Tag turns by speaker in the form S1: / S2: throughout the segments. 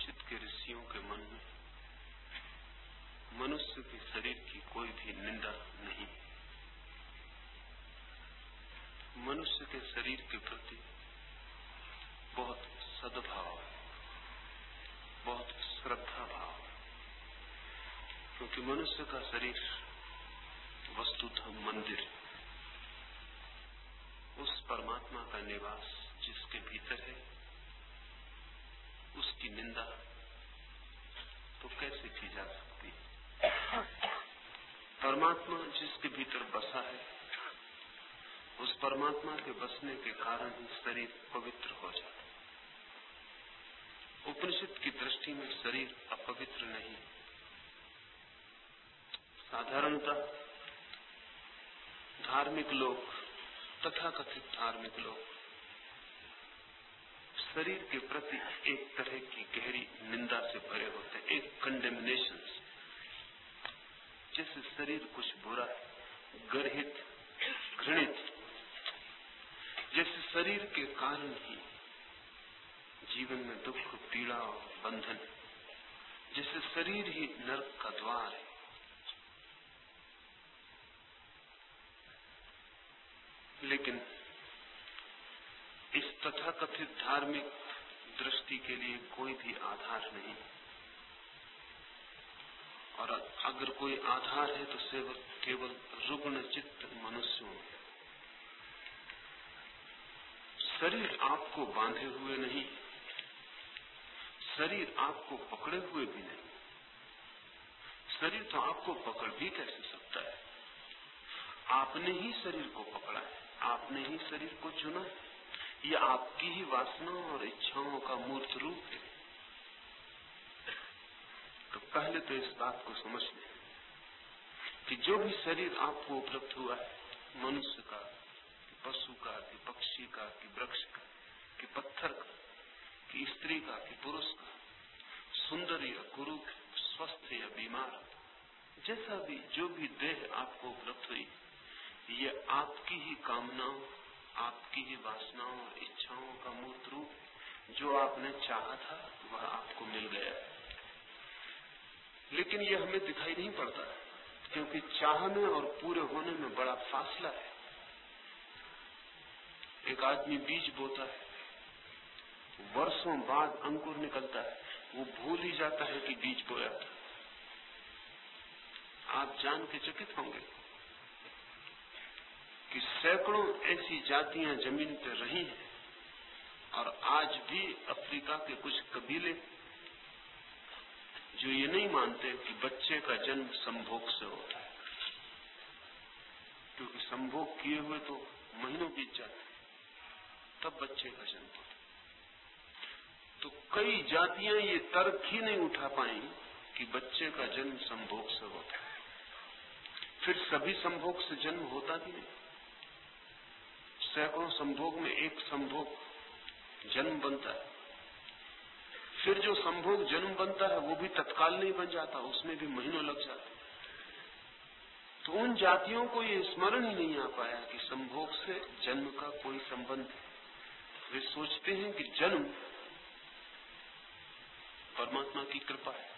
S1: उपनिषद के ऋषियों के मन में मनुष्य के शरीर की कोई भी निंदा नहीं। मनुष्य के शरीर के प्रति बहुत सद्भाव, बहुत श्रद्धा भाव, क्योंकि मनुष्य का शरीर वस्तुतः मंदिर, उस परमात्मा का निवास जिसके भीतर है उसकी निंदा तो कैसे की जा सकती है? परमात्मा जिसके भीतर बसा है, उस परमात्मा के बसने के कारण ही शरीर पवित्र हो जाता है। उपनिषद की दृष्टि में शरीर अपवित्र नहीं। साधारणतः धार्मिक लोग, तथाकथित धार्मिक लोग शरीर के प्रति एक तरह की गहरी निंदा से भरे होते हैं, एक कंडेमनेशन जैसे शरीर कुछ बुरा गर्हित, घृणित, जैसे शरीर के कारण ही जीवन में दुख, पीड़ा और बंधन, जैसे शरीर ही नरक का द्वार है, लेकिन इस तथाकथित धार्मिक दृष्टि के लिए कोई भी आधार नहीं। और अगर कोई आधार है तो सेवक केवल रुग्ण चित्त मनुष्यों शरीर आपको बांधे हुए नहीं, शरीर आपको पकड़े हुए भी नहीं। शरीर तो आपको पकड़ भी कैसे सकता है? आपने ही शरीर को पकड़ा है, आपने ही शरीर को चुना है। ये आपकी ही वासनाओं और इच्छाओं का मूर्त रूप है। तो पहले तो इस बात को समझ लें कि जो भी शरीर आपको उपलब्ध हुआ है, मनुष्य का, पशु का, कि पक्षी का, कि वृक्ष का, कि पत्थर का, कि स्त्री का, कि पुरुष का, सुंदर या कुरूप, स्वस्थ या बीमार, जैसा भी, जो भी देह आपको उपलब्ध हुई, ये आपकी ही कामनाओं आपकी ही वासनाओं इच्छाओं का मूर्त रूप, जो आपने चाहा था, वह आपको मिल गया। लेकिन यह हमें दिखाई नहीं पड़ता, क्योंकि चाहने और पूरे होने में बड़ा फासला है। एक आदमी बीज बोता है, वर्षों बाद अंकुर निकलता है, वो भूल ही जाता है कि बीज बोया था। आप जान के चकित होंगे। कि सैकड़ों ऐसी जातियाँ ज़मीन पर रही हैं और आज भी अफ्रीका के कुछ कबीले जो ये नहीं मानते कि बच्चे का जन्म संभोग से होता है, क्योंकि संभोग किए हुए तो महीनों बीत जाते तब बच्चे का जन्म होता तो कई जातियाँ ये तर्क ही नहीं उठा पाई कि बच्चे का जन्म संभोग से होता है। फिर सभी संभोग से जन्म होता भी नहीं। सैकड़ों संभोग में एक संभोग जन्म बनता है। फिर जो संभोग जन्म बनता है, वो भी तत्काल नहीं बन जाता, उसमें भी महीनों लग जाते तो उन जातियों को ये स्मरण ही नहीं आ पाया कि संभोग से जन्म का कोई संबंध है। वे सोचते हैं कि जन्म परमात्मा की कृपा है।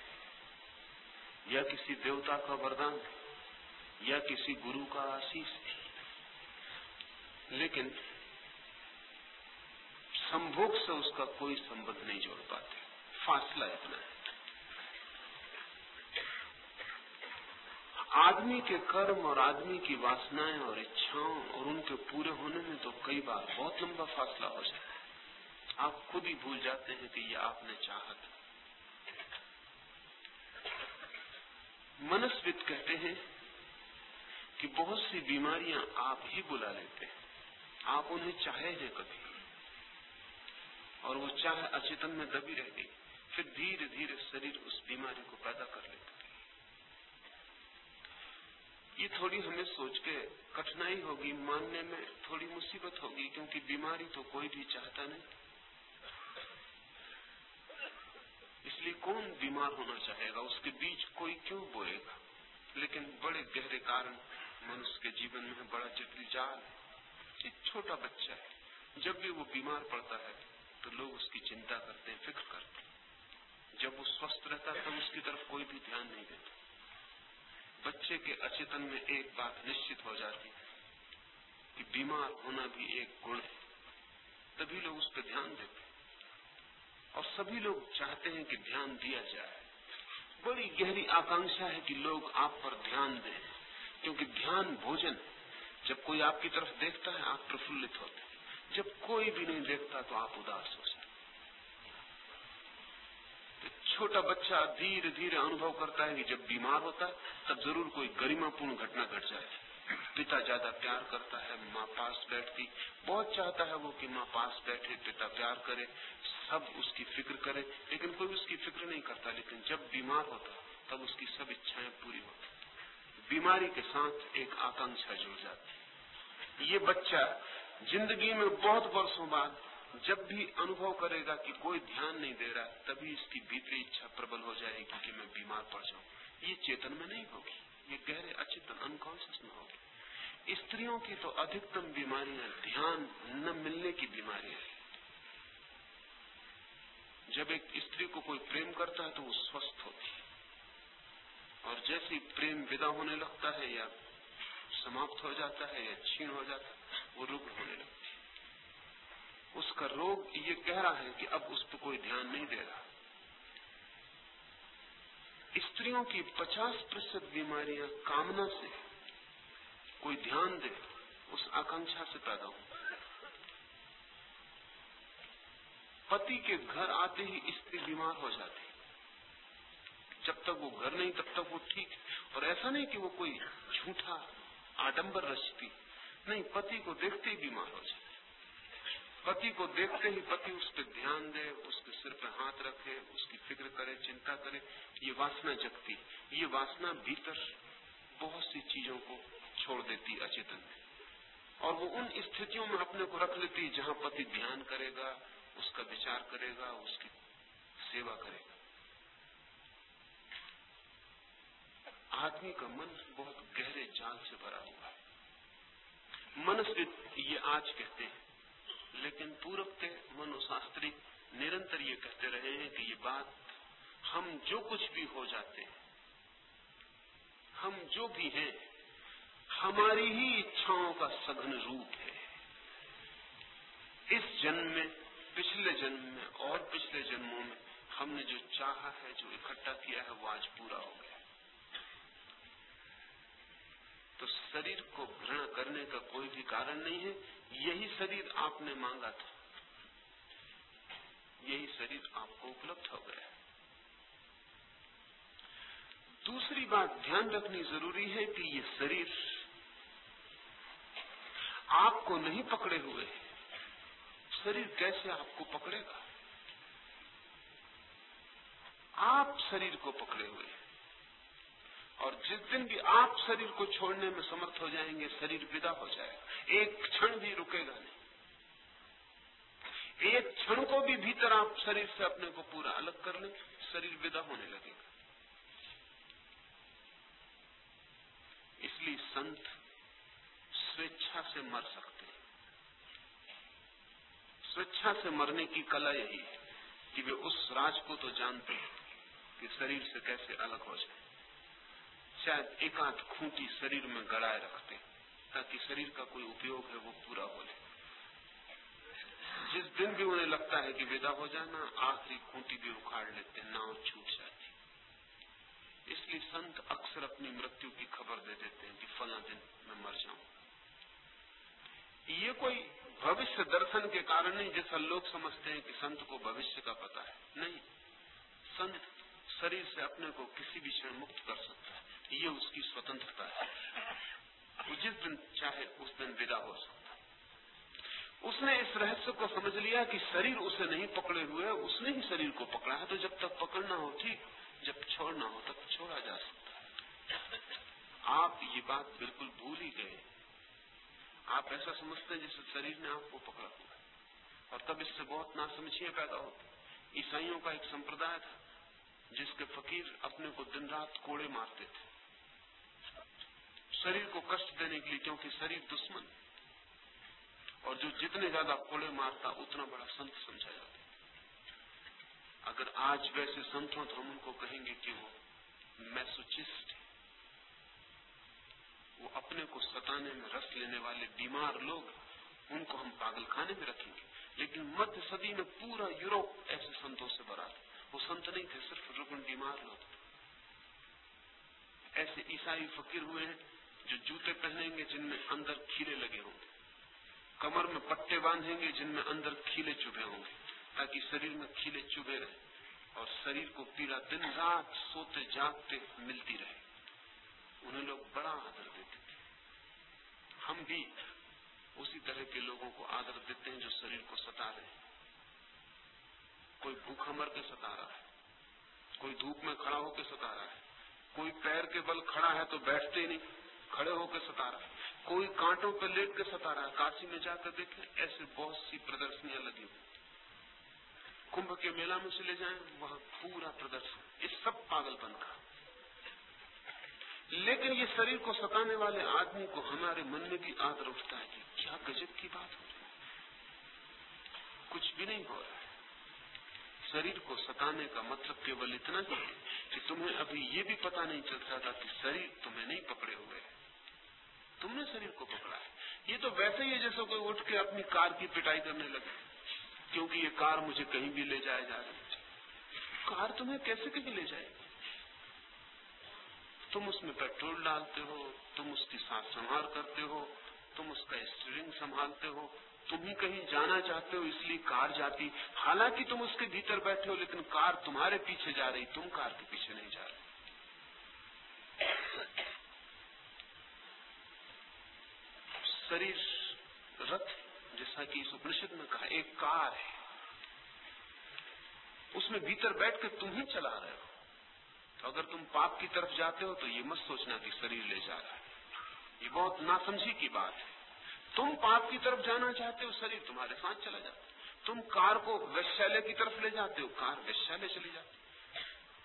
S1: या किसी देवता का वरदान या किसी गुरु का आशीष है। लेकिन संभोग से उसका कोई संबंध नहीं जोड़ पाते। फासला इतना है। आदमी के कर्म और आदमी की वासनाएँ और इच्छाओं और उनके पूरे होने में तो कई बार बहुत लंबा फासला हो जाता है। आप खुद ही भूल जाते हैं कि ये आपने चाहा था। मनस्वित कहते हैं कि बहुत सी बीमारियाँ आप ही बुला लेते हैं। आप उन्हें चाहे हैं कभी। और वो चाह अचेतन में दबी रह गई, फिर धीरे धीरे शरीर उस बीमारी को पैदा कर लेता है। ये थोड़ी हमें सोच के कठिनाई होगी, मानने में थोड़ी मुसीबत होगी, क्योंकि बीमारी तो कोई भी चाहता नहीं। इसलिए कौन बीमार होना चाहेगा? उसके बीच कोई क्यों बोएगा लेकिन बड़े गहरे कारण मनुष्य के जीवन में बड़ा जटिल जाल है। एक छोटा बच्चा है। जब भी वो बीमार पड़ता है तो लोग उसकी चिंता करते हैं, फ़िक्र करते हैं। जब वो स्वस्थ रहता है, तब उसकी तरफ़ कोई भी ध्यान नहीं देता। बच्चे के अचेतन में एक बात निश्चित हो जाती है कि बीमार होना भी एक गुण है। तभी लोग उस पर ध्यान देते और सभी लोग चाहते हैं कि ध्यान दिया जाए। बड़ी गहरी आकांक्षा है कि लोग आप पर ध्यान दें, क्योंकि ध्यान भोजन जब कोई आपकी तरफ़ देखता है, आप प्रफुल्लित होते हैं। जब कोई भी नहीं देखता तो आप उदास हो जाते तो छोटा बच्चा धीरे धीरे अनुभव करता है कि जब बीमार होता है, तब ज़रूर कोई गरिमापूर्ण घटना घट जाए। पिता ज़्यादा प्यार करता है, माँ पास बैठती। बहुत चाहता है वो कि माँ पास बैठे, पिता प्यार करे, सब उसकी फ़िक्र करे। लेकिन कोई उसकी फ़िक्र नहीं करता, लेकिन जब बीमार होता, तब उसकी सब इच्छाएँ पूरी होती। बीमारी के साथ एक आकांक्षा जुड़ जाती। ये बच्चा ज़िंदगी में बहुत वर्षों बाद जब भी अनुभव करेगा कि कोई ध्यान नहीं दे रहा, तभी इसकी भीतरी इच्छा प्रबल हो जाएगी कि मैं बीमार पड़ जाऊँ। ये चेतन में नहीं होगी, ये गहरे अचेतन अनकॉन्सियस में होगी। स्त्रियों की तो अधिकतम बीमारियाँ ध्यान न मिलने की बीमारियाँ है। जब एक स्त्री को कोई प्रेम करता है तो वो स्वस्थ होती है। और जैसे प्रेम विदा होने लगता है या समाप्त हो जाता है या छीन हो जाता है, वो रुग्ण होने लगता है। उसका रोग ये कह रहा है कि अब उस पर कोई ध्यान नहीं दे रहा। स्त्रियों की 50 प्रतिशत बीमारियाँ कामना से कोई ध्यान दे, उस आकांक्षा से पैदा हो। पति के घर आते ही स्त्री बीमार हो जाती जब तक वो घर नहीं, तब तक वो ठीक और ऐसा नहीं कि वो कोई झूठा आडंबर रचती। नहीं, पति को देखते ही बीमार हो जाए पति को देखते ही पति उस पर ध्यान दे उसके सिर पर हाथ रखे, उसकी फ़िक्र करे, चिंता करे। ये वासना जगती। ये वासना भीतर बहुत सी चीज़ों को छोड़ देती अचेतन। में और वो उन स्थितियों में अपने को रख लेती जहाँ पति ध्यान करेगा, उसका विचार करेगा, उसकी सेवा करेगा। आदमी का मन बहुत गहरे जाल से भरा हुआ है। मनस्वित ये आज कहते हैं, लेकिन पूर्व के मनोशास्त्री निरंतर ये कहते रहे हैं कि ये बात हम जो कुछ भी हो जाते हैं, हम जो भी हैं, हमारी ही इच्छाओं का सघन रूप है। इस जन्म में, पिछले जन्म में और पिछले जन्मों में हमने जो चाहा है, जो इकट्ठा किया है, वो आज पूरा हो गया। तो शरीर को घृणा करने का कोई भी कारण नहीं है। यही शरीर आपने मांगा था। यही शरीर आपको उपलब्ध हो गया दूसरी बात ध्यान रखनी ज़रूरी है कि ये शरीर आपको नहीं पकड़े हुए है। शरीर कैसे आपको पकड़ेगा? आप शरीर को पकड़े हुए हैं। और जिस दिन भी आप शरीर को छोड़ने में समर्थ हो जाएँगे, शरीर विदा हो जाएगा। एक क्षण भी रुकेगा नहीं। एक क्षण को भी भीतर आप शरीर से अपने को पूरा अलग कर लें, शरीर विदा होने लगेगा। इसलिए संत स्वेच्छा से मर सकते हैं। स्वेच्छा से मरने की कला यही है कि वे उस राज को तो जानते हैं कि शरीर से कैसे अलग हो जाए। शायद एकांत खूंटी शरीर में गड़ाए रखते ताकि शरीर का कोई उपयोग है, वो पूरा हो जाए। जिस दिन भी उन्हें लगता है कि विदा हो जाना, आखिरी खूंटी भी उखाड़ लेते नाव छूट जाती इसलिए संत अक्सर अपनी मृत्यु की खबर दे देते हैं कि फला दिन मैं मर जाऊँ। ये कोई भविष्य दर्शन के कारण नहीं, जैसा लोग समझते हैं कि संत को भविष्य का पता है। नहीं, संत शरीर से अपने को किसी भी क्षण मुक्त कर सकता है। ये उसकी स्वतंत्रता है। वो जिस दिन चाहे उस दिन विदा हो सकता उसने इस रहस्य को समझ लिया कि शरीर उसे नहीं पकड़े हुए, उसने ही शरीर को पकड़ा है। तो जब तक पकड़ना हो, ठीक, जब छोड़ना हो, तब छोड़ा जा सकता आप ये बात बिल्कुल भूल ही गए। आप ऐसा समझते हैं जैसे शरीर ने आपको पकड़ा हुआ और तब इससे बहुत नासमझियाँ पैदा होती ईसाइयों का एक संप्रदाय था, जिसके फकीर अपने को दिन रात कोड़े मारते थे। शरीर को कष्ट देने के लिए, क्योंकि शरीर दुश्मन और जो जितने ज़्यादा कोड़े मारता, उतना बड़ा संत समझा जाता अगर आज वैसे संत हो तो हम उनको कहेंगे कि वो मैसोचिस्ट वो अपने को सताने में रस लेने वाले बीमार लोग उनको हम पागल खाने में रखेंगे। लेकिन मध्य सदी में पूरा यूरोप ऐसे संतों से भरा था वो संत नहीं थे, सिर्फ़ रुकन बीमार लोग ऐसे ईसाई फकीर हुए हैं जो जूते पहनेंगे जिनमें अंदर खीले लगे होंगे। कमर में पट्टे बांधेंगे जिनमें अंदर खीले चुभे होंगे, ताकि शरीर में खीले चुभे रहे और शरीर को पीड़ा दिन रात सोते जागते मिलती रहे। उन्हें लोग बड़ा आदर देते थे। हम भी उसी तरह के लोगों को आदर देते हैं जो शरीर को सता रहे कोई भूखा मर के सता रहा है, कोई धूप में खड़ा होकर सता रहा है, कोई पैर के बल खड़ा है तो बैठते नहीं। खड़े होकर सता रहा है। कोई कांटों पर लेट के सता रहा है। काशी में जाकर देखें, ऐसे बहुत सी प्रदर्शनियाँ लगी हुई कुंभ के मेला में चले जाए, वहाँ पूरा प्रदर्शन। इस सब पागलपन का। लेकिन ये शरीर को सताने वाले आदमी को हमारे मन में भी आदर उठता है कि क्या गजब की बात हो रही कुछ भी नहीं हो रहा है। शरीर को सताने का मतलब केवल इतना ही है कि तुम्हें अभी ये भी पता नहीं चल रहा था कि शरीर तुम्हें नहीं पकड़े हुए है। शरीर को पकड़ा है। ये तो वैसे ही जैसे कोई उठ के अपनी कार की पिटाई करने लगे। क्योंकि ये कार मुझे कहीं भी ले जाए जा रही कार तुम्हें कैसे कहीं ले जाएगी? तुम उसमें पेट्रोल डालते हो, तुम उसकी साथ संभाल करते हो, तुम उसका स्टीयरिंग संभालते हो, तुम ही कहीं जाना चाहते हो, इसलिए कार जाती। हालाँकि तुम उसके भीतर बैठे हो, लेकिन कार तुम्हारे पीछे जा रही, तुम कार के पीछे नहीं जा रहे। शरीर रथ जैसा कि इस उपनिषद में कहा, एक कार है। उसमें भीतर बैठ के तुम ही चला रहे हो। तो अगर तुम पाप की तरफ़ जाते हो तो ये मत सोचना कि शरीर ले जा रहा है। ये बहुत नासमझी की बात है। तुम पाप की तरफ़ जाना चाहते हो, शरीर तुम्हारे साथ चला जाता है। तुम कार को वैश्यालय की तरफ़ ले जाते हो, कार वैश्यालय चली जाती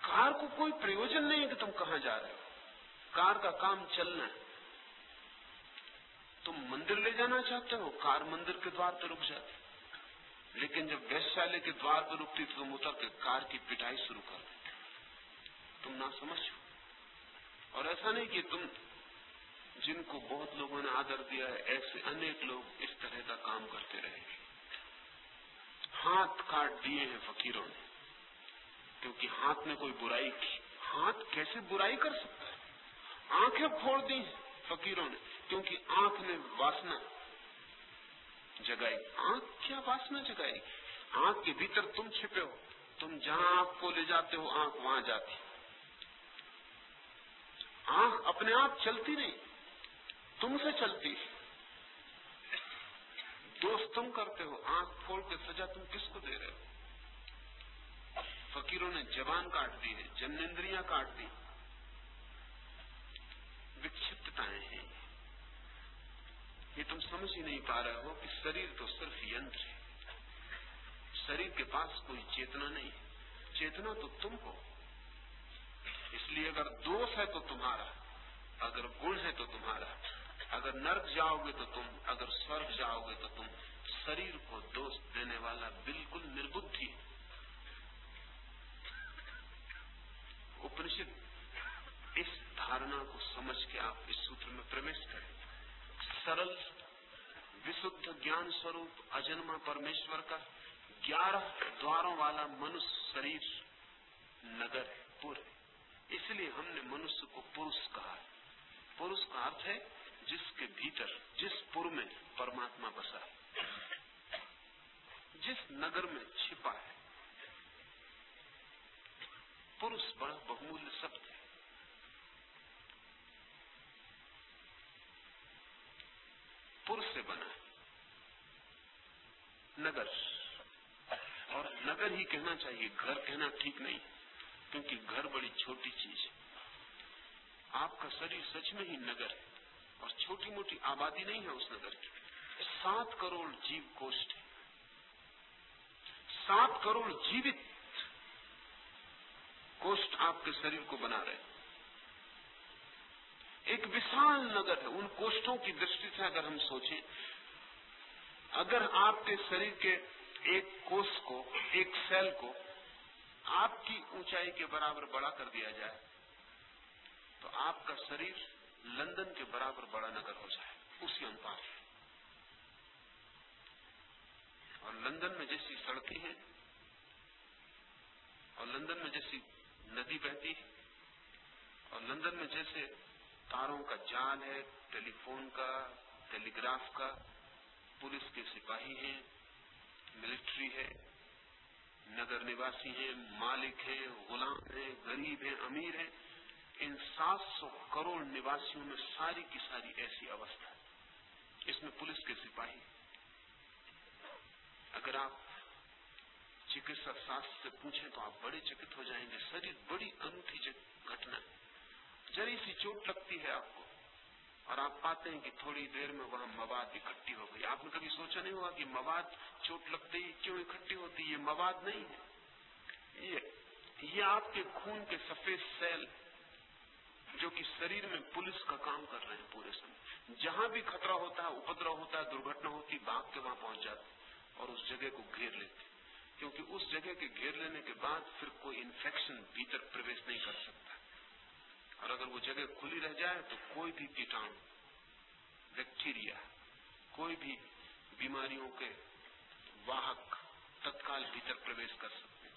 S1: कार को कोई प्रयोजन नहीं है कि तुम कहा जा रहे हो। कार का काम चलना है। तुम मंदिर ले जाना चाहते हो? कार मंदिर के द्वार पर रुक जाती लेकिन जब वैश्यालय के द्वार पर रुकती तो तुम उतर के कार की पिटाई शुरू कर देते। तुम ना समझ और ऐसा नहीं कि तुम, जिनको बहुत लोगों ने आदर दिया है, ऐसे अनेक लोग इस तरह का काम करते रहेंगे। हाथ काट दिए हैं फकीरों ने, क्योंकि हाथ में कोई बुराई की। हाथ कैसे बुराई कर सकता है? आँखें फोड़ दी फकीरों ने। क्योंकि आँख ने वासना जगाई आँख क्या वासना जगाई आँख के भीतर तुम छिपे हो, तुम जहाँ आँख को ले जाते हो, आँख वहाँ जाती आँख अपने आप चलती नहीं, तुमसे चलती दोष तुम करते हो, आँख खोल के सजा तुम किसको दे रहे हो? फकीरों ने जबान काट दी है जन्नेन्द्रियाँ काट दी। विक्षिप्तताएँ हैं। ये तुम समझ ही नहीं पा रहे हो कि शरीर तो सिर्फ़ यंत्र है। शरीर के पास कोई चेतना नहीं। चेतना तो तुम हो इसलिए अगर दोष है तो तुम्हारा, अगर गुण है तो तुम्हारा, अगर नर्क जाओगे तो तुम, अगर स्वर्ग जाओगे तो तुम। शरीर को दोष देने वाला बिल्कुल निर्बुद्धि उपनिषद इस धारणा को समझ के आप इस सूत्र में प्रवेश करें। सरल, विशुद्ध ज्ञान स्वरूप अजन्मा परमेश्वर का ग्यारह द्वारों वाला मनुष्य शरीर नगर है पुर है इसलिए हमने मनुष्य को पुरुष कहा है। पुरुष का अर्थ है जिसके भीतर, जिस पुर में परमात्मा बसा है, जिस नगर में छिपा है। पुरुष बड़ा बहुमूल्य शब्द है। पुरुष से बना। है नगर। और नगर ही कहना चाहिए, घर कहना ठीक नहीं, क्योंकि घर बड़ी छोटी चीज़ है। आपका शरीर सच में ही नगर है, और छोटी मोटी आबादी नहीं है उस नगर की। सात करोड़ जीव कोष्ठ है। सात करोड़ जीवित कोष्ठ आपके शरीर को बना रहे एक विशाल नगर है। उन कोष्ठों की दृष्टि से अगर हम सोचें, अगर आपके शरीर के एक कोष को, एक सेल को आपकी ऊंचाई के बराबर बड़ा कर दिया जाए तो आपका शरीर लंदन के बराबर बड़ा नगर हो जाए। उसी अनुपात में और लंदन में जैसी सड़कें हैं, और लंदन में जैसी नदी बहती है, और लंदन में जैसे तारों का जाल है, टेलीफोन का, टेलीग्राफ का, पुलिस के सिपाही हैं, मिलिट्री है, नगर निवासी हैं, मालिक हैं, गुलाम हैं, गरीब हैं, अमीर हैं, इन 700 करोड़ निवासियों में सारी की सारी ऐसी अवस्था है। इसमें पुलिस के सिपाही अगर आप चिकित्सा शास्त्र से पूछें तो आप बड़े चकित हो जाएँगे। शरीर बड़ी अनूठी घटना है। जरी सी चोट लगती है आपको, और आप पाते हैं कि थोड़ी देर में वहाँ मवाद इकट्ठी हो गई। आपने कभी सोचा नहीं होगा कि मवाद चोट लगते ही क्यों इकट्ठी होती ये मवाद नहीं है। ये ये आपके खून के सफ़ेद सेल जो कि शरीर में पुलिस का काम कर रहे हैं पूरे समय। जहाँ भी खतरा होता है, उपद्रव होता है, दुर्घटना होती भाग के वहाँ पहुँच जाते और उस जगह को घेर लेते क्योंकि उस जगह के घेर लेने के बाद फिर कोई इन्फेक्शन भीतर प्रवेश नहीं कर सकता। और अगर वो जगह खुली रह जाए तो कोई भी कीटाणु, बैक्टीरिया, कोई भी बीमारियों के वाहक तत्काल भीतर प्रवेश कर सकते हैं।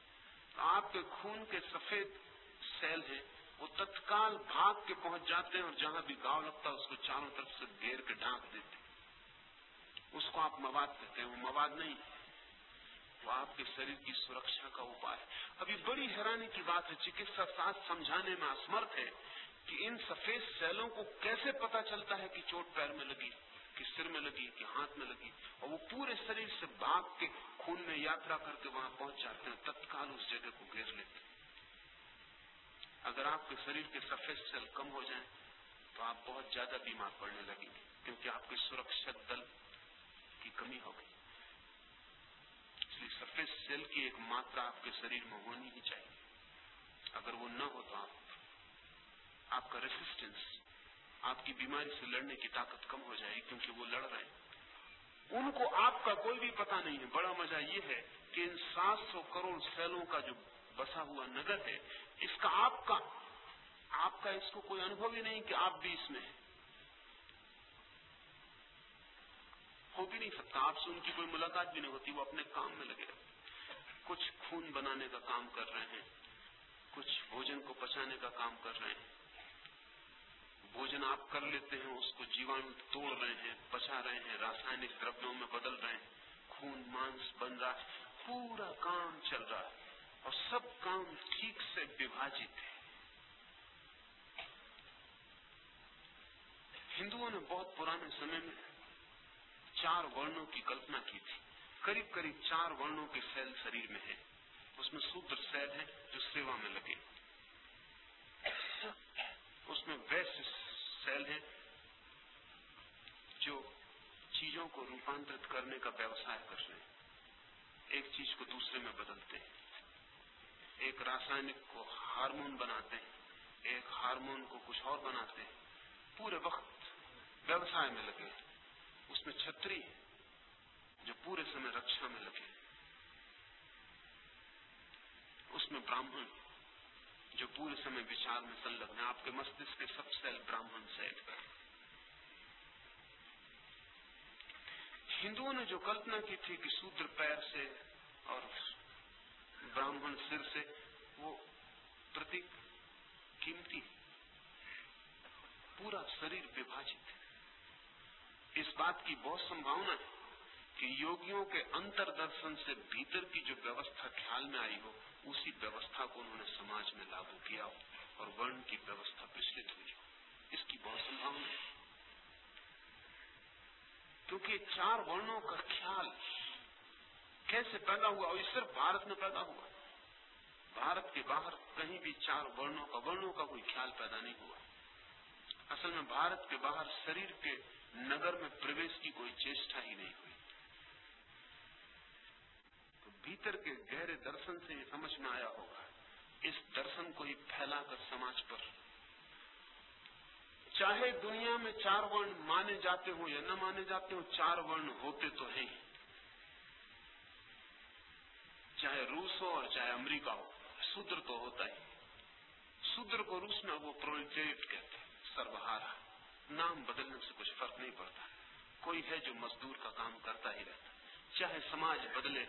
S1: तो आपके खून के सफ़ेद सेल हैं, वो तत्काल भाग के पहुँच जाते हैं और जहाँ भी गाँव लगता है, उसको चारों तरफ़ से घेर के ढांक देते हैं। उसको आप मवाद कहते हैं। वो मवाद नहीं है। वो आपके शरीर की सुरक्षा का उपाय है। अभी बड़ी हैरानी की बात है, चिकित्सा साथ समझाने में असमर्थ है कि इन सफ़ेद सेलों को कैसे पता चलता है कि चोट पैर में लगी, कि सिर में लगी, कि हाथ में लगी? और वो पूरे शरीर से भाग के खून में यात्रा करके वहाँ पहुँच जाते हैं, तत्काल उस जगह को घेर लेते अगर आपके शरीर के सफ़ेद सेल कम हो जाएँ तो आप बहुत ज़्यादा बीमार पड़ने लगेंगे, क्योंकि आपके सुरक्षक दल की कमी हो गई। इसलिए सफ़ेद सेल की एक मात्रा आपके शरीर में होनी ही चाहिए। अगर वो न हो तो आप, आपका रेसिस्टेंस आपकी बीमारी से लड़ने की ताकत कम हो जाएगी क्योंकि वो लड़ रहे हैं। उनको आपका कोई भी पता नहीं है। बड़ा मज़ा ये है कि इन 700 करोड़ सेलों का जो बसा हुआ नगर है, इसका आपका आपका इसको कोई अनुभव ही नहीं कि आप भी इसमें है। हो भी नहीं। सकता आपसे उनकी कोई मुलाकात भी नहीं होती, वो अपने काम में लगे कुछ खून बनाने का काम कर रहे हैं, कुछ भोजन को पचाने का काम कर रहे हैं। भोजन आप कर लेते हैं, उसको जीवाणु तोड़ रहे हैं, पचा रहे हैं, रासायनिक द्रव्यों में बदल रहे हैं। खून, मांस, बन रहा है, पूरा काम चल रहा है। और सब काम ठीक से विभाजित है। हिंदुओं ने बहुत पुराने समय में चार वर्णों की कल्पना की थी। करीब करीब चार वर्णों के सेल शरीर में है। उसमें सूत्र सेल है, जो सेवा में लगे। उसमें वैश्य सेल है, जो चीज़ों को रूपांतरित करने का व्यवसाय कर रहे हैं। एक चीज़ को दूसरे में बदलते हैं। एक रासायनिक को हार्मोन बनाते हैं। एक हार्मोन को कुछ और बनाते हैं। पूरे वक्त व्यवसाय में लगे उसमें छत्री जो पूरे समय रक्षा में लगे उसमें ब्राह्मण, जो पूरे समय विचार में संलग्न है। आपके मस्तिष्क के सब सेल ब्राह्मण सेल हिंदुओं ने जो कल्पना की थी कि सूत्र पैर से और ब्राह्मण सिर से, वो प्रतीक, कीमती, पूरा शरीर विभाजित है। इस बात की बहुत संभावना है कि योगियों के अंतर दर्शन से भीतर की जो व्यवस्था ख्याल में आई हो, उसी व्यवस्था को उन्होंने समाज में लागू किया हो और वर्ण की व्यवस्था प्रचलित हुई हो। इसकी बहुत संभावना है। क्योंकि चार वर्णों का ख्याल कैसे पैदा हुआ? और सिर्फ़ भारत में पैदा हुआ। भारत के बाहर कहीं भी चार वर्णों का वर्णों का कोई ख्याल पैदा नहीं हुआ। असल में भारत के बाहर शरीर के नगर में प्रवेश की कोई चेष्टा ही नहीं हुई। तो भीतर के गहरे दर्शन से ये समझ में आया होगा, इस दर्शन को ही फैलाकर समाज पर चाहे दुनिया में चार वर्ण माने जाते हो या न माने जाते हो, चार वर्ण होते तो हैं। चाहे रूस हो और चाहे अमेरिका हो, शूद्र तो होता ही। शूद्र को रूस में वो प्रोलिटेट कहते हैं, सर्वहारा। नाम बदलने से कुछ फ़र्क नहीं पड़ता। कोई है जो मजदूर का काम करता ही रहता चाहे समाज बदले,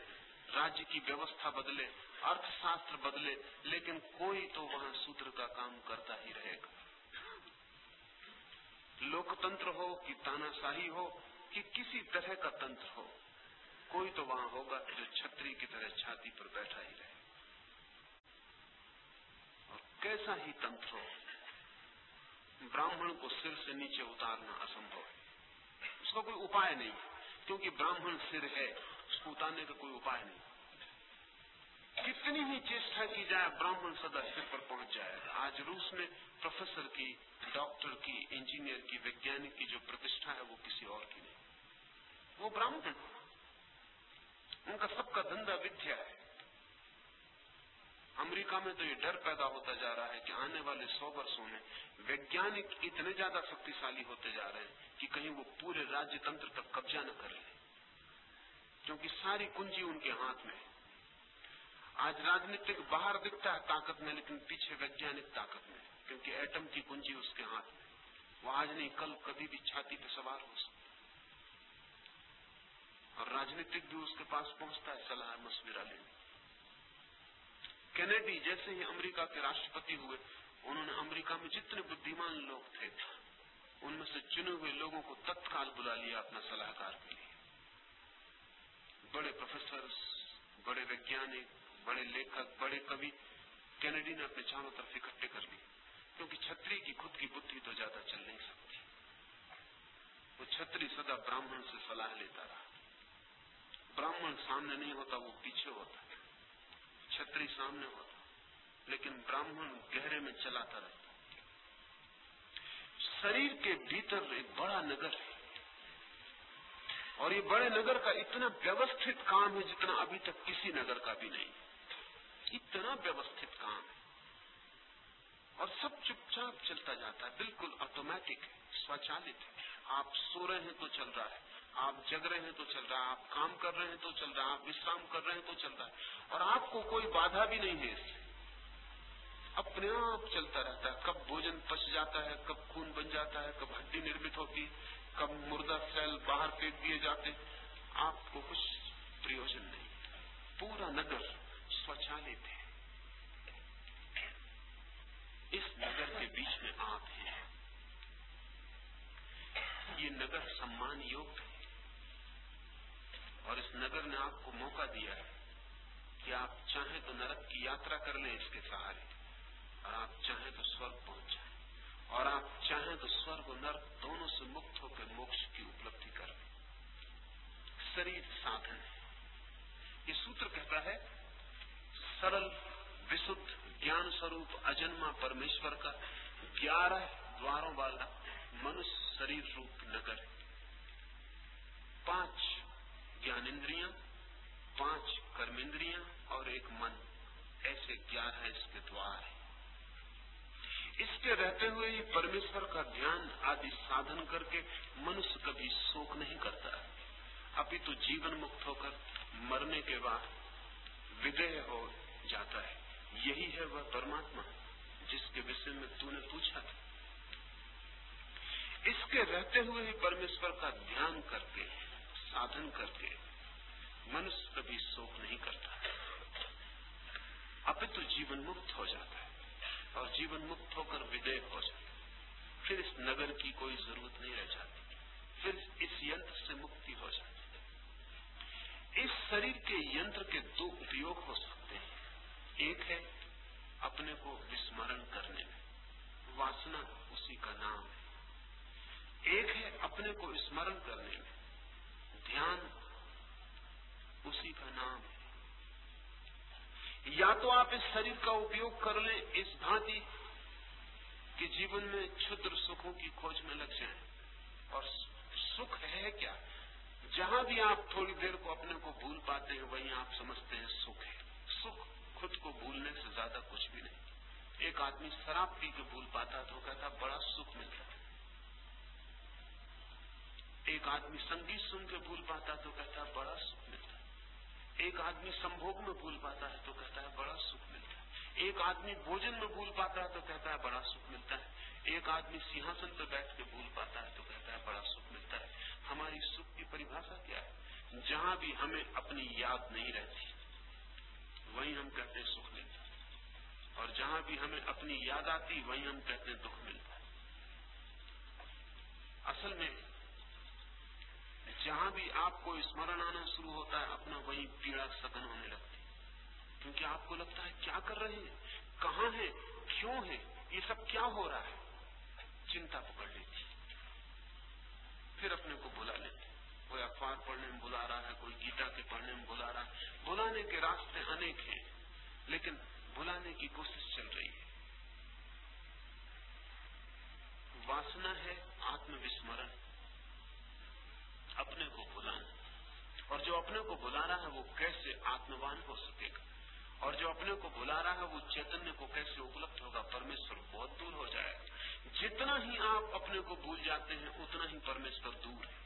S1: राज्य की व्यवस्था बदले, अर्थशास्त्र बदले, लेकिन कोई तो वहाँ सूत्र का काम करता ही रहेगा। लोकतंत्र हो कि तानाशाही हो कि किसी तरह का तंत्र हो, कोई तो वहाँ होगा जो छतरी की तरह छाती पर बैठा ही रहे। और कैसा ही तंत्र हो ब्राह्मण को सिर से नीचे उतारना असंभव है। उसका कोई उपाय नहीं, क्योंकि ब्राह्मण सिर है, उसको उतारने का कोई उपाय नहीं। कितनी ही चेष्टा की जाए, ब्राह्मण सदा सिर पर पहुँच जाएगा आज रूस में प्रोफेसर की, डॉक्टर की, इंजीनियर की, वैज्ञानिक की जो प्रतिष्ठा है, वो किसी और की नहीं। वो ब्राह्मण। उनका सबका धंधा विद्या है। अमेरिका में तो ये डर पैदा होता जा रहा है कि आने वाले सौ वर्षों में वैज्ञानिक इतने ज़्यादा शक्तिशाली होते जा रहे हैं कि कहीं वो पूरे राज्य तंत्र तक कब्जा न कर ले। क्योंकि सारी कुंजी उनके हाथ में है। आज राजनीतिक बाहर दिखता है ताकत में, लेकिन पीछे वैज्ञानिक ताकत में क्योंकि एटम की कुंजी उसके हाथ में वो आज नहीं, कल कभी भी छाती पे सवार हो सकता और राजनीतिक भी उसके पास पहुँचता है सलाह मशविरा लेने। कैनेडी, जैसे ही अमेरिका के राष्ट्रपति हुए, उन्होंने अमेरिका में जितने बुद्धिमान लोग थे, उनमें से चुने हुए लोगों को तत्काल बुला लिया अपना सलाहकार के लिए। बड़े प्रोफेसर बड़े वैज्ञानिक, बड़े लेखक, बड़े कवि कैनेडी ने अपने चारों तरफ़ इकट्ठे कर लिए, क्योंकि छत्री की खुद की बुद्धि तो ज़्यादा चल नहीं सकती। वो छत्री सदा ब्राह्मण से सलाह लेता रहा। ब्राह्मण सामने नहीं होता, वो पीछे होता छत्री सामने होता लेकिन ब्राह्मण गहरे में चलाता रहता। शरीर के भीतर एक बड़ा नगर है। और ये बड़े नगर का इतना व्यवस्थित काम है जितना अभी तक किसी नगर का भी नहीं। इतना व्यवस्थित काम है। और सब चुपचाप चलता जाता है, बिल्कुल ऑटोमेटिक है, स्वचालित है। आप सो रहे हैं तो चल रहा है। आप जग रहे हैं तो चल रहा है, आप काम कर रहे हैं तो चल रहा है, आप विश्राम कर रहे हैं तो चल रहा है। और आपको कोई बाधा भी नहीं है इससे। अपने आप चलता रहता है। कब भोजन पच जाता है, कब खून बन जाता है, कब हड्डी निर्मित होती, कब मुर्दा सेल बाहर फेंक दिए जाते। आपको कुछ प्रयोजन नहीं। पूरा नगर स्वचालित है। इस नगर के बीच में आप हैं। ये नगर सम्मान योग्य नगर ने आपको मौका दिया है कि आप चाहे तो नरक की यात्रा कर लें इसके सहारे, और आप चाहे तो स्वर्ग पहुँच जाए, और आप चाहे तो स्वर्ग और नर्क दोनों से मुक्त होकर मोक्ष की उपलब्धि कर। लें शरीर साधन है। ये सूत्र कहता है, सरल, विशुद्ध, ज्ञान स्वरूप अजन्मा परमेश्वर का ग्यारह द्वारों वाला मनुष्य शरीर रूप नगर पाँच ज्ञानेन्द्रिया पाँच कर्मेंद्रिया और एक मन। ऐसे ग्यारह इसके द्वार। है इसके रहते हुए ही परमेश्वर का ध्यान आदि साधन करके मनुष्य कभी शोक नहीं करता। अभी तो जीवन मुक्त होकर मरने के बाद विदेह हो जाता है। यही है वह परमात्मा जिसके विषय में तूने पूछा था। इसके रहते हुए ही परमेश्वर का ध्यान करके साधन करके मनुष्य कभी शोक नहीं करता। अभी तो जीवन मुक्त हो जाता है और जीवन मुक्त होकर विदय हो जाता है। फिर इस नगर की कोई ज़रूरत नहीं रह जाती। फिर इस यंत्र से मुक्ति हो जाती इस शरीर के यंत्र के दो उपयोग हो सकते हैं। एक है अपने को विस्मरण करने में। वासना उसी का नाम है। एक है अपने को स्मरण करने में। ध्यान उसी का नाम है। या तो आप इस शरीर का उपयोग कर लें, इस भांति कि जीवन में क्षुद्र सुखों की खोज में लग जाए। और सुख है क्या? जहाँ भी आप थोड़ी देर को अपने को भूल पाते हैं, वहीं आप समझते हैं सुख है। सुख खुद को भूलने से ज़्यादा कुछ भी नहीं। एक आदमी शराब पी के भूल पाता तो कहता, बड़ा सुख मिलता एक आदमी संगीत सुन के भूल पाता तो कहता है, बड़ा सुख मिलता है. एक आदमी संभोग में भूल पाता है तो कहता है, बड़ा सुख मिलता है. एक आदमी भोजन में भूल पाता है तो कहता है, बड़ा सुख मिलता है. एक आदमी सिंहासन पर बैठ के भूल पाता है तो कहता है, बड़ा सुख मिलता है. हमारी सुख की परिभाषा क्या है? जहाँ भी हमें अपनी याद नहीं रहती, वहीं हम कहते हैं, सुख मिलता है. और जहाँ भी हमें अपनी याद आती, वहीं हम कहते हैं, दुख मिलता है. असल में जहाँ भी आपको स्मरण आना शुरू होता है, अपना वही पीड़ा सघन होने लगती क्योंकि आपको लगता है, क्या कर रहे हैं? कहा है? क्यों है? ये सब क्या हो रहा है? चिंता पकड़ लेती फिर अपने को बुला लेते कोई अखबार पढ़ने में बुला रहा है, कोई गीता के पढ़ने में बुला रहा है। बुलाने के रास्ते अनेक हैं, लेकिन बुलाने की कोशिश चल रही है। वासना है आत्मविस्मरण। अपने को बुलाना। और जो अपने को बुला रहा है, वो कैसे आत्मवान हो सकेगा? और जो अपने को बुला रहा है, वो चैतन्य को कैसे उपलब्ध होगा? परमेश्वर बहुत दूर हो जाएगा। जितना ही आप अपने को भूल जाते हैं, उतना ही परमेश्वर दूर है।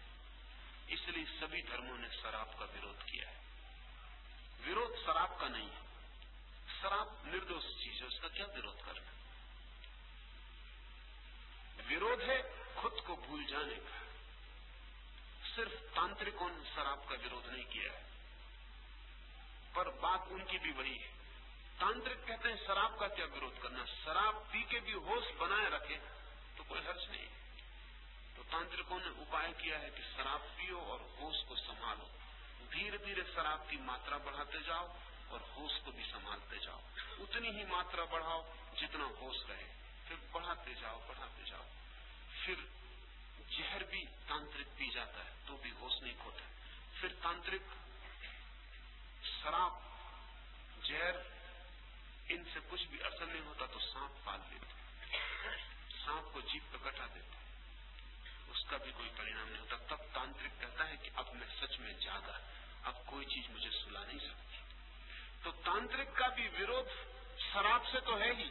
S1: इसलिए सभी धर्मों ने शराब का विरोध किया है। विरोध शराब का नहीं है। शराब निर्दोष चीज़ है, उसका क्या विरोध करना? विरोध है खुद को भूल जाने का। सिर्फ़ तांत्रिकों ने शराब का विरोध नहीं किया है। पर बात उनकी भी वही है। तांत्रिक कहते हैं शराब का क्या विरोध करना शराब पी के भी होश बनाए रखे तो कोई हर्ज नहीं। तो तांत्रिकों ने उपाय किया है कि शराब पियो और होश को संभालो। धीरे धीरे शराब की मात्रा बढ़ाते जाओ और होश को भी संभालते जाओ। उतनी ही मात्रा बढ़ाओ जितना होश रहे। फिर बढ़ाते जाओ बढ़ाते जाओ। फिर जहर भी तांत्रिक पी जाता है तो भी होश नहीं खोता फिर तांत्रिक शराब, जहर, इनसे कुछ भी असर नहीं होता तो सांप पाल लेते सांप को जीप पर कटा देते उसका भी कोई परिणाम नहीं होता। तब तांत्रिक कहता है कि अब मैं सच में जागा, अब कोई चीज़ मुझे सुला नहीं सकती। तो तांत्रिक का भी विरोध शराब से तो है ही।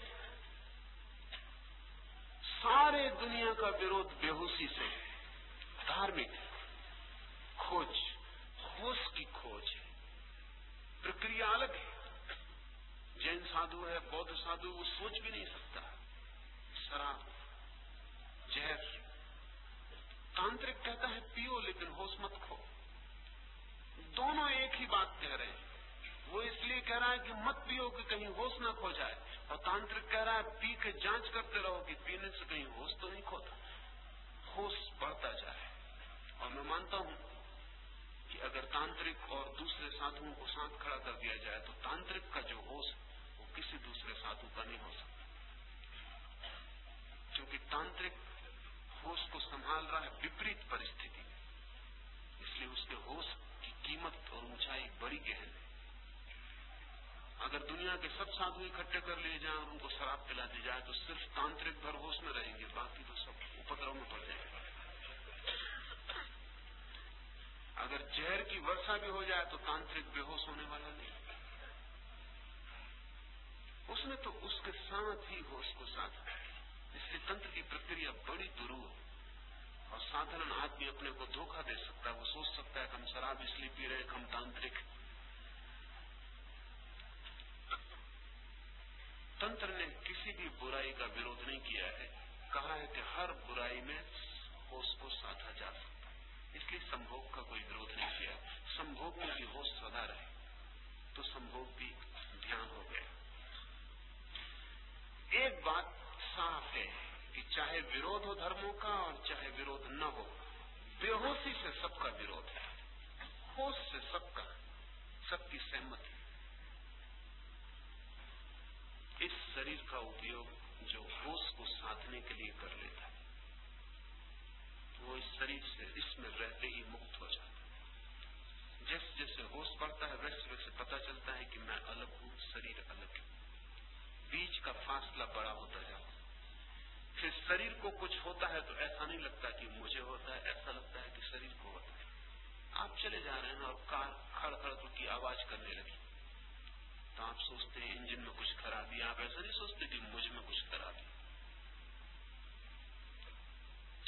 S1: सारे दुनिया का विरोध बेहोशी से है। धार्मिक खोज होश की खोज है। प्रक्रिया अलग है। जैन साधु है, बौद्ध साधु, वो सोच भी नहीं सकता। शराब, जहर, तांत्रिक कहता है पियो लेकिन होश मत खो। दोनों एक ही बात कह रहे हैं। वो इसलिए कह रहा है कि मत पियो कि कहीं होश ना खो जाए। और तांत्रिक कह रहा है, पी के जाँच करते रहो कि पीने से कहीं होश तो नहीं खोता। होश बढ़ता जाए। और मैं मानता हूँ कि अगर तांत्रिक और दूसरे साधुओं को साथ खड़ा कर दिया जाए तो तांत्रिक का जो होश वो किसी दूसरे साधु का नहीं हो सकता। क्योंकि तांत्रिक होश को संभाल रहा है विपरीत परिस्थिति में। इसलिए उसके होश की कीमत और ऊंचाई बड़ी गहन है। अगर दुनिया के सब साधु इकट्ठे कर लिए जाए और उनको शराब पिला दी जाए तो सिर्फ़ तांत्रिक भर होश में रहेंगे, बाकी तो सब उपद्रव में पड़ जाएँगे। अगर जहर की वर्षा भी हो जाए तो तांत्रिक बेहोश होने वाला नहीं। उसने तो उसके साथ ही होश को साधा इसलिए तंत्र की प्रक्रिया बड़ी दुरूह और साधारण आदमी अपने को धोखा दे सकता है, वो सोच सकता है कि हम शराब इसलिए पी रहे हैं हम तांत्रिक तंत्र ने किसी भी बुराई का विरोध नहीं किया है। कहा है कि हर बुराई में होश को साधा जा सकता है। इसलिए संभोग का कोई विरोध नहीं किया। संभोग में भी होश सदा रहे तो संभोग भी ध्यान हो गया। एक बात साफ़ है कि चाहे विरोध हो धर्मों का और चाहे विरोध न हो, बेहोशी से सबका विरोध है। होश से सबका, सबकी सहमति। इस शरीर का उपयोग जो होश को साधने के लिए कर लेता है, वो इस शरीर से इसमें रहते ही मुक्त हो जाता है। जैसे जैसे होश पड़ता है, वैसे वैसे पता चलता है कि मैं अलग हूँ, शरीर अलग है। बीच का फासला बड़ा होता जाता फिर शरीर को कुछ होता है तो ऐसा नहीं लगता कि मुझे होता है, ऐसा लगता है कि शरीर को होता है। आप चले जा रहे हैं और कार खड़ खड़ की आवाज़ करने लगी। तो आप सोचते हैं, इंजन में कुछ खराबी आप ऐसा नहीं सोचते कि मुझमें कुछ खराबी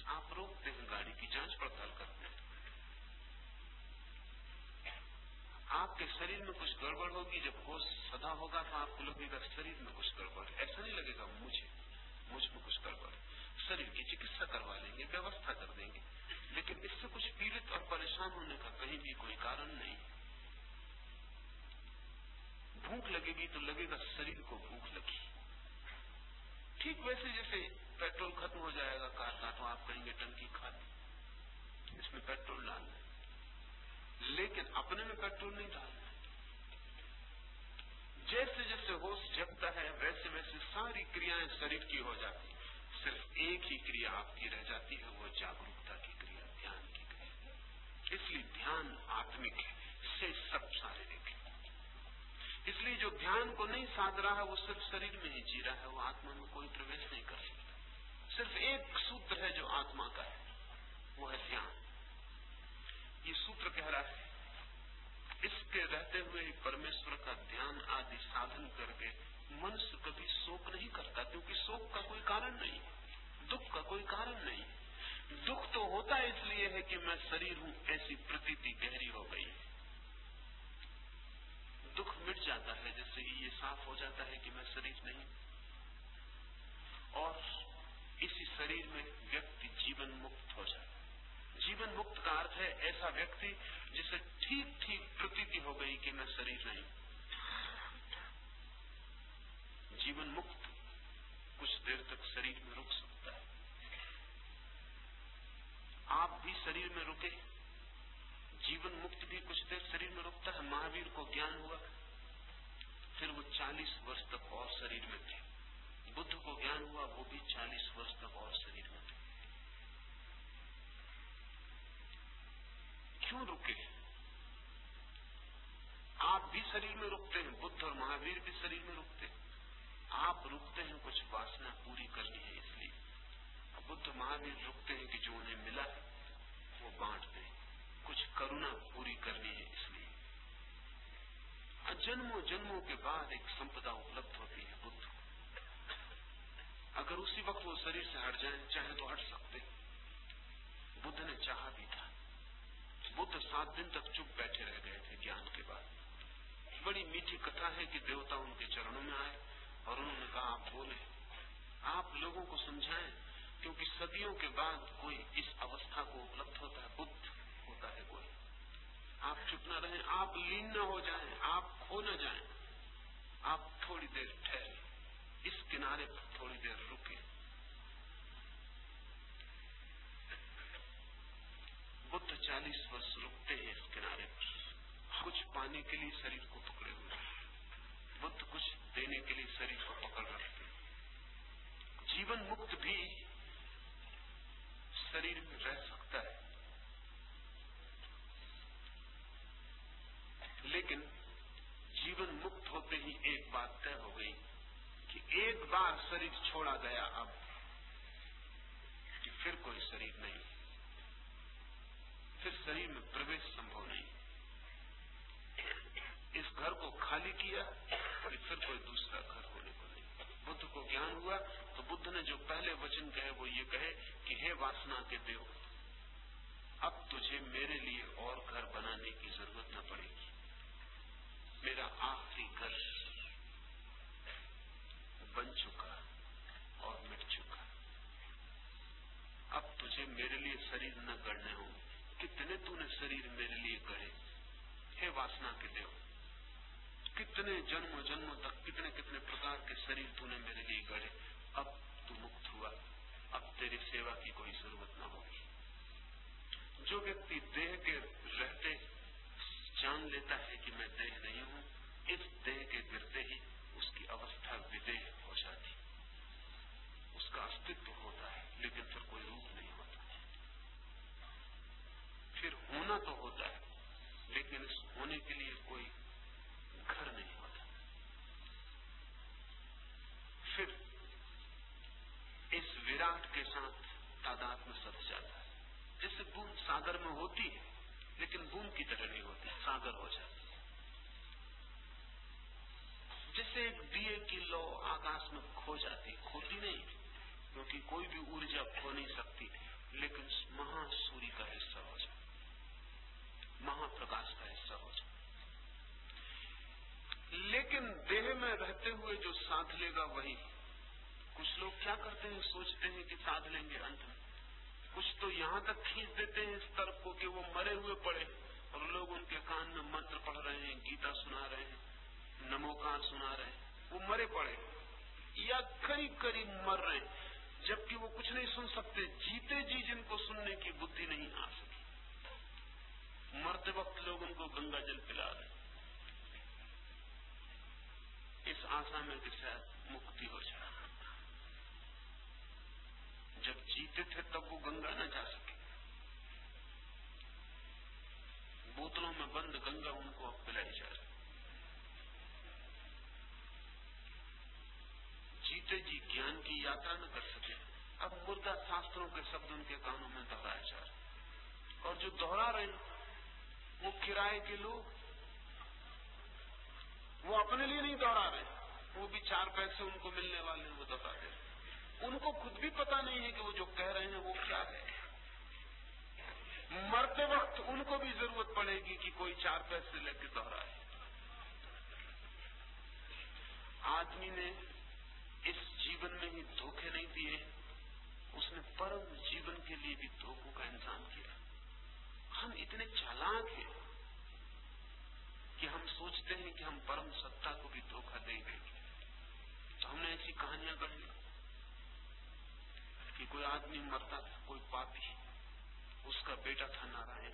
S1: आप रोकते हैं गाड़ी की, जाँच पड़ताल करते हैं। आपके शरीर में कुछ गड़बड़ होगी, जब होश सदा होगा तो आपको लगेगा शरीर में कुछ गड़बड़ ऐसा नहीं लगेगा, मुझे, मुझमें कुछ गड़बड़ शरीर की चिकित्सा करवा लेंगे, व्यवस्था कर देंगे। लेकिन इससे कुछ पीड़ित और परेशान होने का कहीं भी कोई कारण नहीं। है भूख लगेगी तो लगेगा शरीर को भूख लगी। ठीक वैसे जैसे पेट्रोल खत्म हो जाएगा, कार का तो आप कहेंगे टंकी खाली इसमें पेट्रोल डालना है। लेकिन अपने में पेट्रोल नहीं डालना जैसे जैसे होश जगता है, वैसे वैसे सारी क्रियाएँ शरीर की हो जाती सिर्फ़ एक ही क्रिया आपकी रह जाती है, वो जागरूकता की क्रिया, ध्यान की क्रिया। इसलिए ध्यान आत्मिक है से सब शारीरिक इसलिए जो ध्यान को नहीं साध रहा है, वो सिर्फ़ शरीर में ही जी रहा है, वो आत्मा में कोई प्रवेश नहीं कर सकता। सिर्फ़ एक सूत्र है जो आत्मा का है, वो है ध्यान। ये सूत्र कह रहा है, इसके रहते हुए ही परमेश्वर का ध्यान आदि साधन करके मनुष्य कभी शोक नहीं करता, क्योंकि शोक का कोई कारण नहीं, दुख का कोई कारण नहीं। दुख तो होता इसलिए है कि मैं शरीर हूँ, ऐसी प्रतीति गहरी हो गई। दुख मिट जाता है, जैसे ही ये साफ़ हो जाता है कि मैं शरीर नहीं और इसी शरीर में व्यक्ति जीवन मुक्त हो जाता है। जीवन मुक्त का अर्थ है ऐसा व्यक्ति जिसे ठीक ठीक प्रतीति हो गई कि मैं शरीर नहीं जीवन मुक्त कुछ देर तक शरीर में रुक सकता है। आप भी शरीर में रुके। जीवन मुक्त भी कुछ देर शरीर में रुकता है। महावीर को ज्ञान हुआ। फिर वो चालीस वर्ष तक और शरीर में थे। बुद्ध को ज्ञान हुआ, वो भी चालीस वर्ष तक और शरीर में थे। क्यों रुके? आप भी शरीर में रुकते हैं, बुद्ध और महावीर भी शरीर में रुकते हैं। आप रुकते हैं, कुछ वासना पूरी करनी है इसलिए। बुद्ध महावीर रुकते हैं कि जो उन्हें मिला है, वो बांट दें कुछ करुणा पूरी करनी है इसलिए। जन्मों जन्मों के बाद एक संपदा उपलब्ध होती है बुद्ध अगर उसी वक्त वो शरीर से हट जाए, चाहे तो हट सकते। बुद्ध ने चाहा भी था। बुद्ध सात दिन तक चुप बैठे रह गए थे ज्ञान के बाद। बड़ी मीठी कथा है कि देवता उनके चरणों में आए और उन्होंने कहा, आप बोले, आप लोगों को समझाएँ, क्योंकि सदियों के बाद कोई इस अवस्था को उपलब्ध होता है बुद्ध। होता है कोई। आप चुप न रहें, आप लीन न हो जाएँ, आप खो न जाएँ। आप थोड़ी देर ठहरे, इस किनारे पर थोड़ी देर रुके। बुद्ध चालीस वर्ष रुकते हैं इस किनारे पर। कुछ पाने के लिए शरीर को पकड़े हुए बुद्ध कुछ देने के लिए शरीर को पकड़ रखते जीवन मुक्त भी शरीर में रह सकता है। लेकिन जीवन मुक्त होते ही एक बात तय हो गई कि एक बार शरीर छोड़ा गया अब कि फिर कोई शरीर नहीं। फिर शरीर में प्रवेश संभव नहीं। इस घर को खाली किया कि फिर कोई दूसरा घर होने को नहीं। बुद्ध को ज्ञान हुआ तो बुद्ध ने जो पहले वचन कहे, वो ये कहे कि, हे वासना के देव, अब तुझे मेरे लिए और घर बनाने की ज़रूरत न पड़ेगी। मेरा आखिरी घर बन चुका और मिट चुका। अब तुझे मेरे लिए शरीर न गढ़ने हो। कितने तूने शरीर मेरे लिए गढ़े? हे वासना के देव, कितने जन्मों जन्मों तक कितने कितने प्रकार के शरीर तूने मेरे लिए गढ़े? अब तू मुक्त हुआ। अब तेरी सेवा की कोई ज़रूरत न होगी। जो व्यक्ति देह के रहते जान लेता है कि मैं देह नहीं हूँ इस देह के गिरते ही उसकी अवस्था विदेह हो जाती उसका अस्तित्व होता है लेकिन फिर कोई रूप नहीं होता फिर होना तो होता है लेकिन इस होने के लिए कोई घर नहीं होता फिर इस विराट के साथ तादाद में सद जाता है जैसे बूंद सागर में होती है, लेकिन बूंद की तरह नहीं होती, सागर हो जाती है। जैसे एक दिए की लो आकाश में खो जाती खोती नहीं, क्योंकि कोई भी ऊर्जा खो नहीं सकती, लेकिन महासूर्य का हिस्सा हो जाए, महाप्रकाश का हिस्सा हो जाए। लेकिन देह में रहते हुए जो साध लेगा वही। कुछ लोग क्या करते हैं? सोचते हैं कि साध लेंगे अंत में। कुछ तो यहाँ तक खींच देते हैं इस तरफ़ को कि वो मरे हुए पड़े। और लोग उनके कान में मंत्र पढ़ रहे हैं, गीता सुना रहे हैं, नमोकार सुना रहे हैं। वो मरे पड़े। या करीब करीब मर रहे जबकि वो कुछ नहीं सुन सकते। जीते जी जिनको सुनने की बुद्धि नहीं आ सकी। मरते वक्त लोग उनको गंगा जल पिला रहे इस आशा में कि शायद मुक्ति हो जाए। जीते थे तब वो गंगा न जा सके। बोतलों में बंद गंगा उनको अब पिलाई जा रही। जीते जी ज्ञान की यात्रा न कर सके, अब मुर्दा शास्त्रों के शब्द उनके कानों में दोहराए जा रहे। और जो दोहरा रहे वो किराए के लोग, वो अपने लिए नहीं दोहरा रहे। वो भी चार पैसे उनको मिलने वाले वो दोहरा रहे। उनको खुद भी पता नहीं है कि वो जो कह रहे हैं वो क्या है। मरते वक्त उनको भी ज़रूरत पड़ेगी कि कोई चार पैसे लेके दोहराए। आदमी ने इस जीवन में ही धोखे नहीं दिए, उसने परम जीवन के लिए भी धोखों का इंतज़ाम किया। हम इतने चालाक हैं कि हम सोचते हैं कि हम परम सत्ता को भी धोखा देंगे। तो हमने ऐसी कहानियाँ कर ली कोई आदमी मरता था कोई पापी उसका बेटा था नारायण।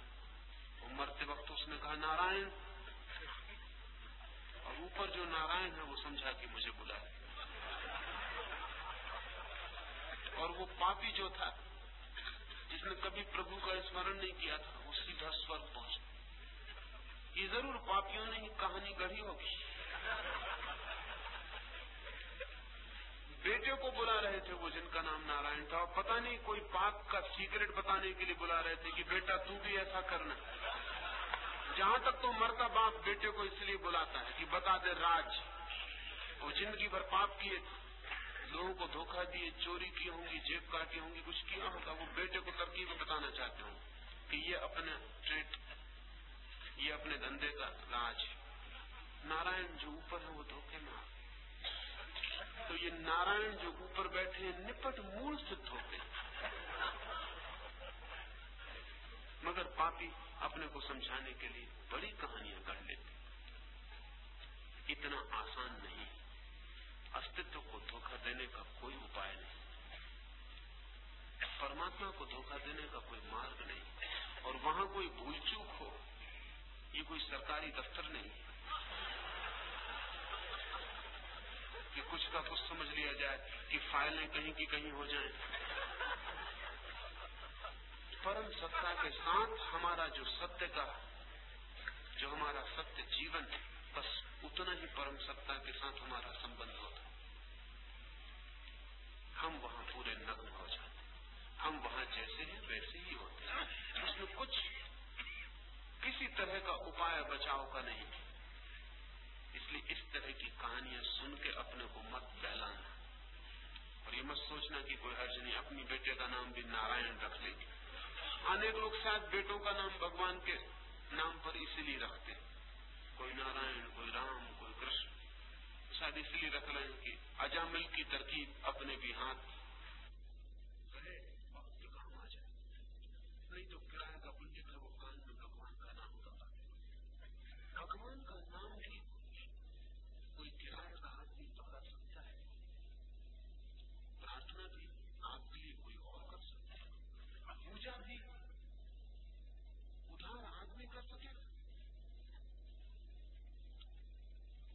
S1: वो मरते वक्त उसने कहा, नारायण। और ऊपर जो नारायण है, वो समझा कि मुझे बुलाए और वो पापी जो था, जिसने कभी प्रभु का स्मरण नहीं किया था, वो सीधा स्वर्ग पहुँचा। ये ज़रूर पापियों ने ही कहानी गढ़ी होगी। बेटे को बुला रहे थे वो, जिनका नाम नारायण था। और पता नहीं कोई पाप का सीक्रेट बताने के लिए बुला रहे थे कि, बेटा, तू भी ऐसा करना। जहाँ तक तो मरता बाप बेटे को इसलिए बुलाता है कि बता दे राज। वो ज़िंदगी भर पाप किए लोगों को धोखा दिए, चोरी की होंगी, जेब काटी होंगी, कुछ किया होगा। वो बेटे को तरकीब बताना चाहते हो कि ये अपने ट्रेड, ये अपने धंधे का राज नारायण जो ऊपर है, वो धोखे में तो ये नारायण जो ऊपर बैठे हैं, निपट मूल सिद्ध होते मगर पापी अपने को समझाने के लिए बड़ी कहानियाँ गढ़ लेते इतना आसान नहीं। अस्तित्व को धोखा देने का कोई उपाय नहीं। परमात्मा को धोखा देने का कोई मार्ग नहीं। और वहाँ कोई भूल चूक हो, ये कोई सरकारी दफ्तर नहीं। कि कुछ का कुछ समझ लिया जाए कि फाइलें कहीं की कहीं हो जाए। परम सत्ता के साथ हमारा जो सत्य का, जो हमारा सत्य जीवन है, बस उतना ही परम सत्ता के साथ हमारा संबंध होता हम वहाँ पूरे नग्न हो जाते हम वहाँ जैसे हैं, वैसे ही होते हैं। उसमें कुछ किसी तरह का उपाय बचाव का नहीं इसलिए इस तरह की कहानियाँ सुन के अपने को मत बहलाना और ये मत सोचना कि कोई हर्ज नहीं अपने बेटे का नाम भी नारायण रख लेगी अनेक लोग शायद बेटों का नाम भगवान के नाम पर इसीलिए रखते। कोई नारायण, कोई राम, कोई कृष्ण। शायद इसलिए रख रहे हैं कि अजामिल की तरकीब अपने भी हाथ रहे वक्त काम आ जाए नहीं तो किराए का पंडित है वो कान में भगवान का नाम दबा भगवान का नाम भी कोई किराए का आदमी दोहरा सकता है प्रार्थना भी आपके लिए कोई और कर सकता है पूजा भी उधार आदमी कर सके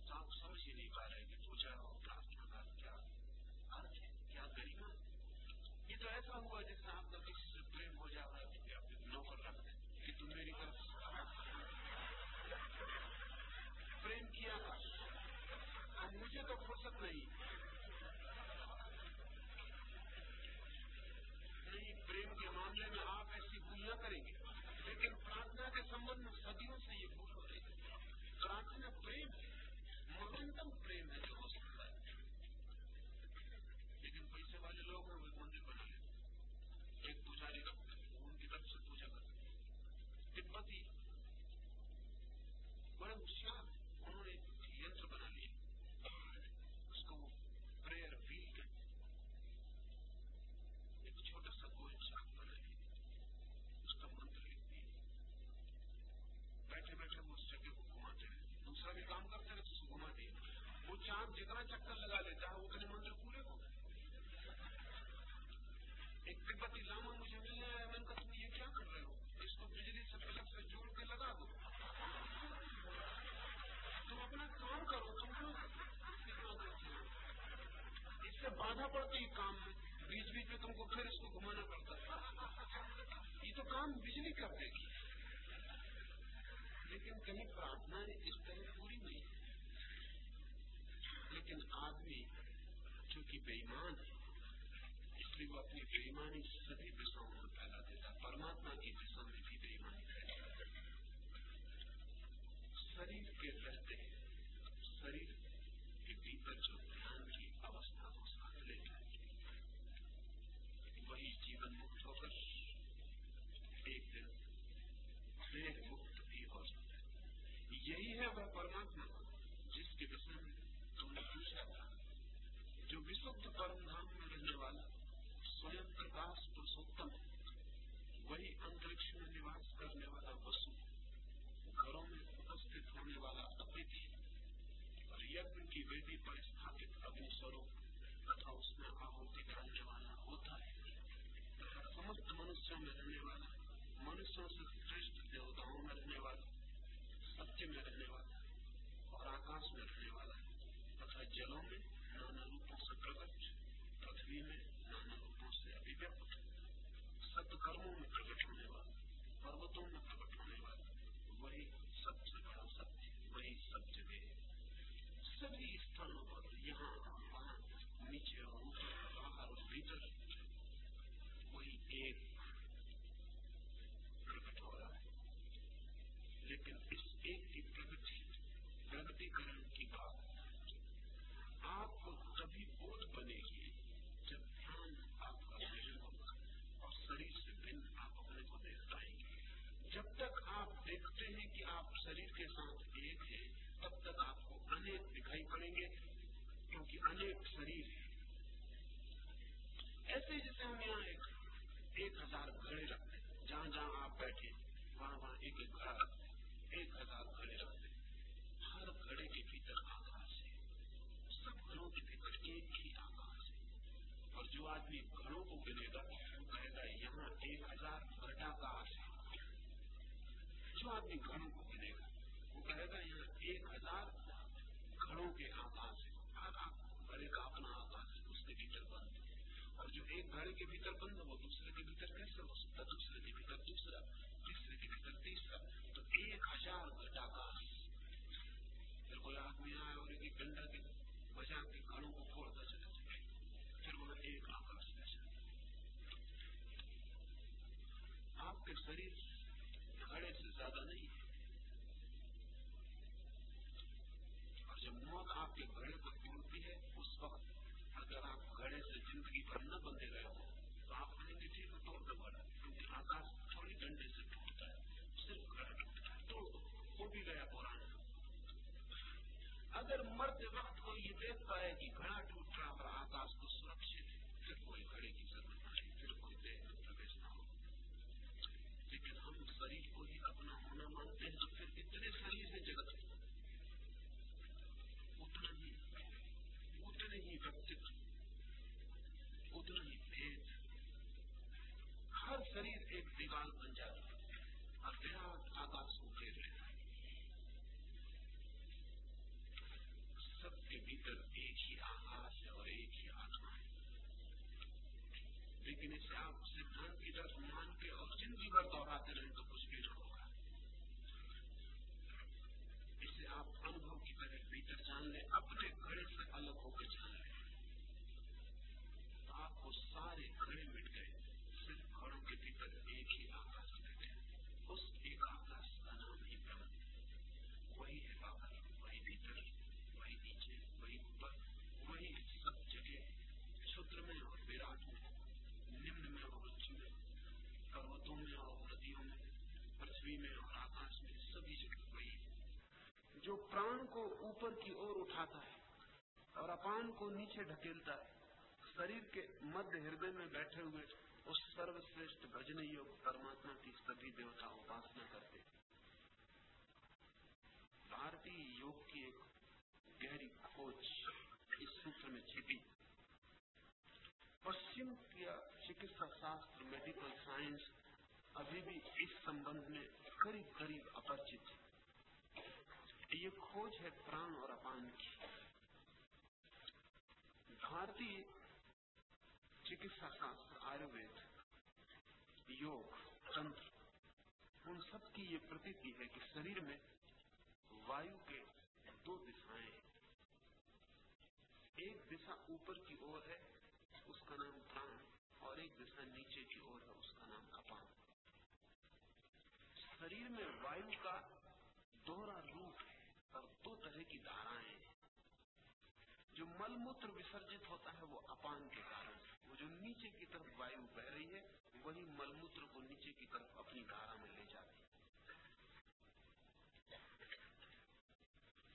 S1: तो आप समझ ही नहीं पा रहे कि पूजा और प्रार्थना का क्या अर्थ है क्या गरिमा ये तो ऐसा हुआ जैसे आपका किसी से प्रेम हो जा रहा है आप नौकर रख दें कि तुम मेरी तरफ़ प्रेम किया था। और मुझे तो फुर्सत नहीं। नहीं, प्रेम के मामले में आप ऐसी भूल न करेंगे। लेकिन प्रार्थना के संबंध में सदियों से ये भूल हो रही है। प्रार्थना प्रेम है। महानतम प्रेम है जो हो सकता है लेकिन पैसे वाले लोग हैं वो मंदिर बना लेते एक पुजारी रखते हैं उनकी तरफ़ से पूजा करते तिब्बती बड़े होशियार उन्होंने यंत्र बना लिया उसको वो प्रेयर व्हील कहते एक छोटा सा गोल चाक बना लिया उसका मंत्र लिख दिया बैठे बैठे वो उस जगह को घुमाते रहे दूसरा भी काम करते रहे उसको घुमा दिया वो चाँद जितना चक्कर लगा लेता है उतने मंत्र पूरे हो गए एक तिब्बती लामा मुझे मिलने आया मैंने कहा तुम ये क्या कर रहे हो इसको बिजली से प्लग से जोड़ के लगा दो तुम अपना काम करो तुम क्यों इससे बाधा पड़ती है काम में। बीच बीच में तुमको फिर इसको घुमाना पड़ता है। ये तो काम बिजली कर देगी लेकिन कहीं प्रार्थनाएँ इस तरह पूरी नहीं। लेकिन आदमी, क्योंकि बेईमान है, इसलिए वो अपनी बेईमानी सभी दिशाओं में फैला देता परमात्मा की दिशा में भी बेईमानी फैला शरीर के रहते शरीर के भीतर जो ध्यान की अवस्था को साथ ले वही जीवन मुक्त होकर एक दिन देह मुक्त भी हो सकता है यही है वह परमात्मा जिसके विषय में तुमने पूछा था विशुद्ध परम धाम में रहने वाला स्वयं प्रकाश पुरुषोत्तम वही अंतरिक्ष में निवास करने वाला वसु, घरों में उपस्थित होने वाला अतिथि, और यज्ञ की वेदी पर स्थापित अग्निस्वरूप तथा उसमें आहुति डालने वाला होता है। तथा समस्त मनुष्यों में रहने वाला, मनुष्यों से श्रेष्ठ देवताओं में रहने वाला, सत्य में रहने वाला, और आकाश में रहने वाला, तथा जलों में प्रकट पृथ्वी में नाना रूपों से अभिव्यक्त सत्कर्मों में प्रकट होने वाला पर्वतों में प्रकट होने वाला वही सबसे बड़ा सत्य वही सब जगह सभी स्थानों पर यहाँ वहाँ नीचे और ऊपर बाहर और भीतर वही एक प्रकट हो रहा है लेकिन इस एक की प्रगति प्रगतिकरण की बात आपको तभी बोध बनेगी जब ध्यान आपका विजन होगा और शरीर से भिन्न आप अपने को देख पाएँगे जब तक आप देखते हैं कि आप शरीर के साथ एक है, तब तक आपको अनेक दिखाई पड़ेंगे, क्योंकि अनेक शरीर है। ऐसे जैसे हम यहाँ एक एक हज़ार घड़े रखते हैं। जहाँ जहाँ आप बैठे, वहाँ वहाँ एक एक घड़ा रखते एक हज़ार घड़े रखते हर घड़े के भीतर आकाश है। सब घरों के भीतर एक ही आकाश है। और जो आदमी घरों को गिनेगा, वो कहेगा, यहाँ एक हज़ार घटाकाश है। जो आदमी घरों को कहेगा यहाँ एक हज़ार घरों के आकाश है घड़े का अपना आकाश है उसके भीतर बंद। और जो एक घड़े के भीतर बंद, वो दूसरे के भीतर कैसे हो सकता दूसरे के भीतर दूसरा, तीसरे के भीतर तीसरा। तो एक हज़ार घटाकाश फिर कोई आदमी आए और एक डंडा के बजा के घड़ों को फोड़ता चला जाए, फिर वहाँ एक आकाश आपके शरीर घड़े से ज़्यादा नहीं आपके घड़े को तोड़ती है, उस वक्त अगर आप घड़े से ज़िंदगी भर न बंधे गए हो तो आप कहेंगे ठीक है तोड़ दो घड़ा क्योंकि आकाश थोड़ी डंडे से टूटता है सिर्फ़ घड़ा टूटता है। तोड़ दो वो भी गया पुराना अगर मरते वक्त कोई ये देख पाए कि घड़ा टूट रहा और आकाश तो सुरक्षित है फिर कोई घड़े की ज़रूरत नहीं, फिर कोई देह में प्रवेश न हो। लेकिन हम शरीर को ही अपना होना मानते हैं तो फिर इतने शरीर है जगत में उतना ही व्यक्तित्व उतना ही भेद हर शरीर एक दीवार बन जाता है और विराट आकाश को घेर लेता है। सबके भीतर एक ही आकाश है और एक ही आत्मा है। लेकिन इसे आप सिद्धांत की तरफ़ मान के और ज़िंदगी भर दोहराते रहे तो कुछ भी न होगा। इसे आप अनुभव की तरह भीतर जान ले, अपने घड़े से अलग होकर जान घड़े मिट गए। सिर्फ़ घड़ों के भीतर एक ही आकाश बैठे। उस एक आकाश का नाम ही ब्रह्म वही है बाबा वही भीतर, वही नीचे, वही ऊपर, वही सब जगह क्षुद्र में और विराट में, निम्न में और उच्च में, पर्वतों में और नदियों में, पृथ्वी में और आकाश में, सभी जगह वही जो प्राण को ऊपर की ओर उठाता है और अपान को नीचे ढकेलता है शरीर के मध्य हृदय में बैठे हुए उस सर्वश्रेष्ठ भजन योग परमात्मा की सभी देवता उपासना करते भारतीय योग की एक गहरी खोज इस सूत्र में छिपी। पश्चिम का चिकित्सा शास्त्र मेडिकल साइंस अभी भी इस संबंध में करीब करीब अपरिचित ये खोज है प्राण और अपान की। भारतीय चिकित्सा शास्त्र आयुर्वेद, योग, तंत्र, उन सब की ये प्रतीति है कि शरीर में वायु के दो दिशाएँ एक दिशा ऊपर की ओर है, उसका नाम प्राण, और एक दिशा नीचे की ओर है, उसका नाम अपान। शरीर में वायु का दोहरा रूप है और दो तरह की धाराएँ हैं। जो मलमूत्र विसर्जित होता है, वो अपान के कारण जो नीचे की तरफ़ वायु बह रही है, वही मलमूत्र को नीचे की तरफ़ अपनी धारा में ले जाती है।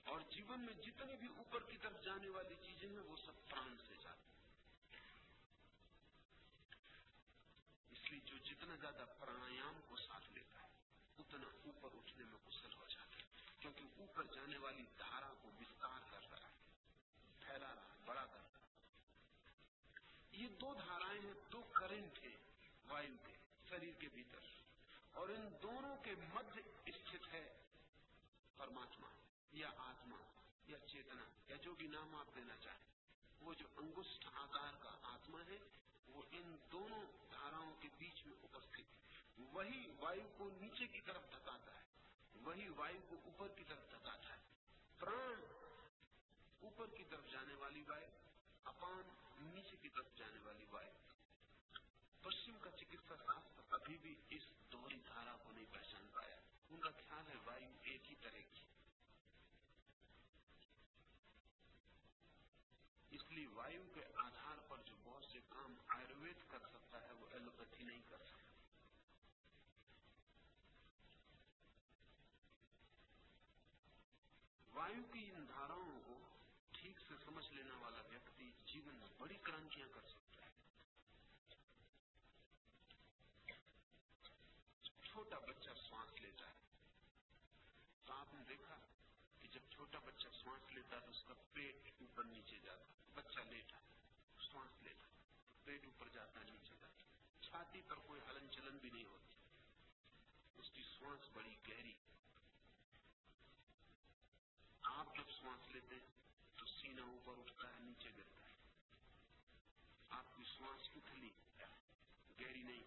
S1: और जीवन में जितनी भी ऊपर की तरफ़ जाने वाली चीज़ें हैं, वो सब प्राण से जाती इसलिए जो जितना ज़्यादा प्राणायाम को साथ लेता है, उतना ऊपर उठने में कुशल हो जाता है, क्योंकि ऊपर जाने वाली धारा को विस्तार कर रहा है फैला रहा है बड़ा कर रहा है ये दो धाराएँ हैं, दो करंट है वायु के, शरीर के भीतर। और इन दोनों के मध्य स्थित है परमात्मा, या आत्मा, या चेतना, या जो भी नाम आप देना चाहें। वो जो अंगुष्ठ आकार का आत्मा है, वो इन दोनों धाराओं के बीच में उपस्थित वही वायु को नीचे की तरफ़ धकाता है, वही वायु को ऊपर की तरफ़ धकाता है। प्राण ऊपर की तरफ़ जाने वाली वायु, अपान नीचे की तरफ़ जाने वाली वायु। पश्चिम का चिकित्सा शास्त्र अभी भी इस दोहरी धारा को नहीं पहचान पाया। उनका ख्याल है वायु एक ही तरह की। इसलिए वायु के आधार पर जो बहुत से काम आयुर्वेद कर सकता है, वो एलोपैथी नहीं कर सकता। वायु की इन धाराओं समझ लेने वाला व्यक्ति जीवन में बड़ी क्रांतियाँ कर सकता है। छोटा बच्चा श्वास लेता है। तो आपने देखा कि जब छोटा बच्चा श्वास लेता है तो उसका पेट ऊपर नीचे जाता है। बच्चा लेटा श्वास लेता पेट ऊपर जाता नीचे जाता छाती पर कोई हलन चलन भी नहीं होती। उसकी श्वास बड़ी गहरी। आप जब श्वास लेते हैं सीना ऊपर उठता है, नीचे गिरता है। आपकी श्वास उथली गहरी नहीं।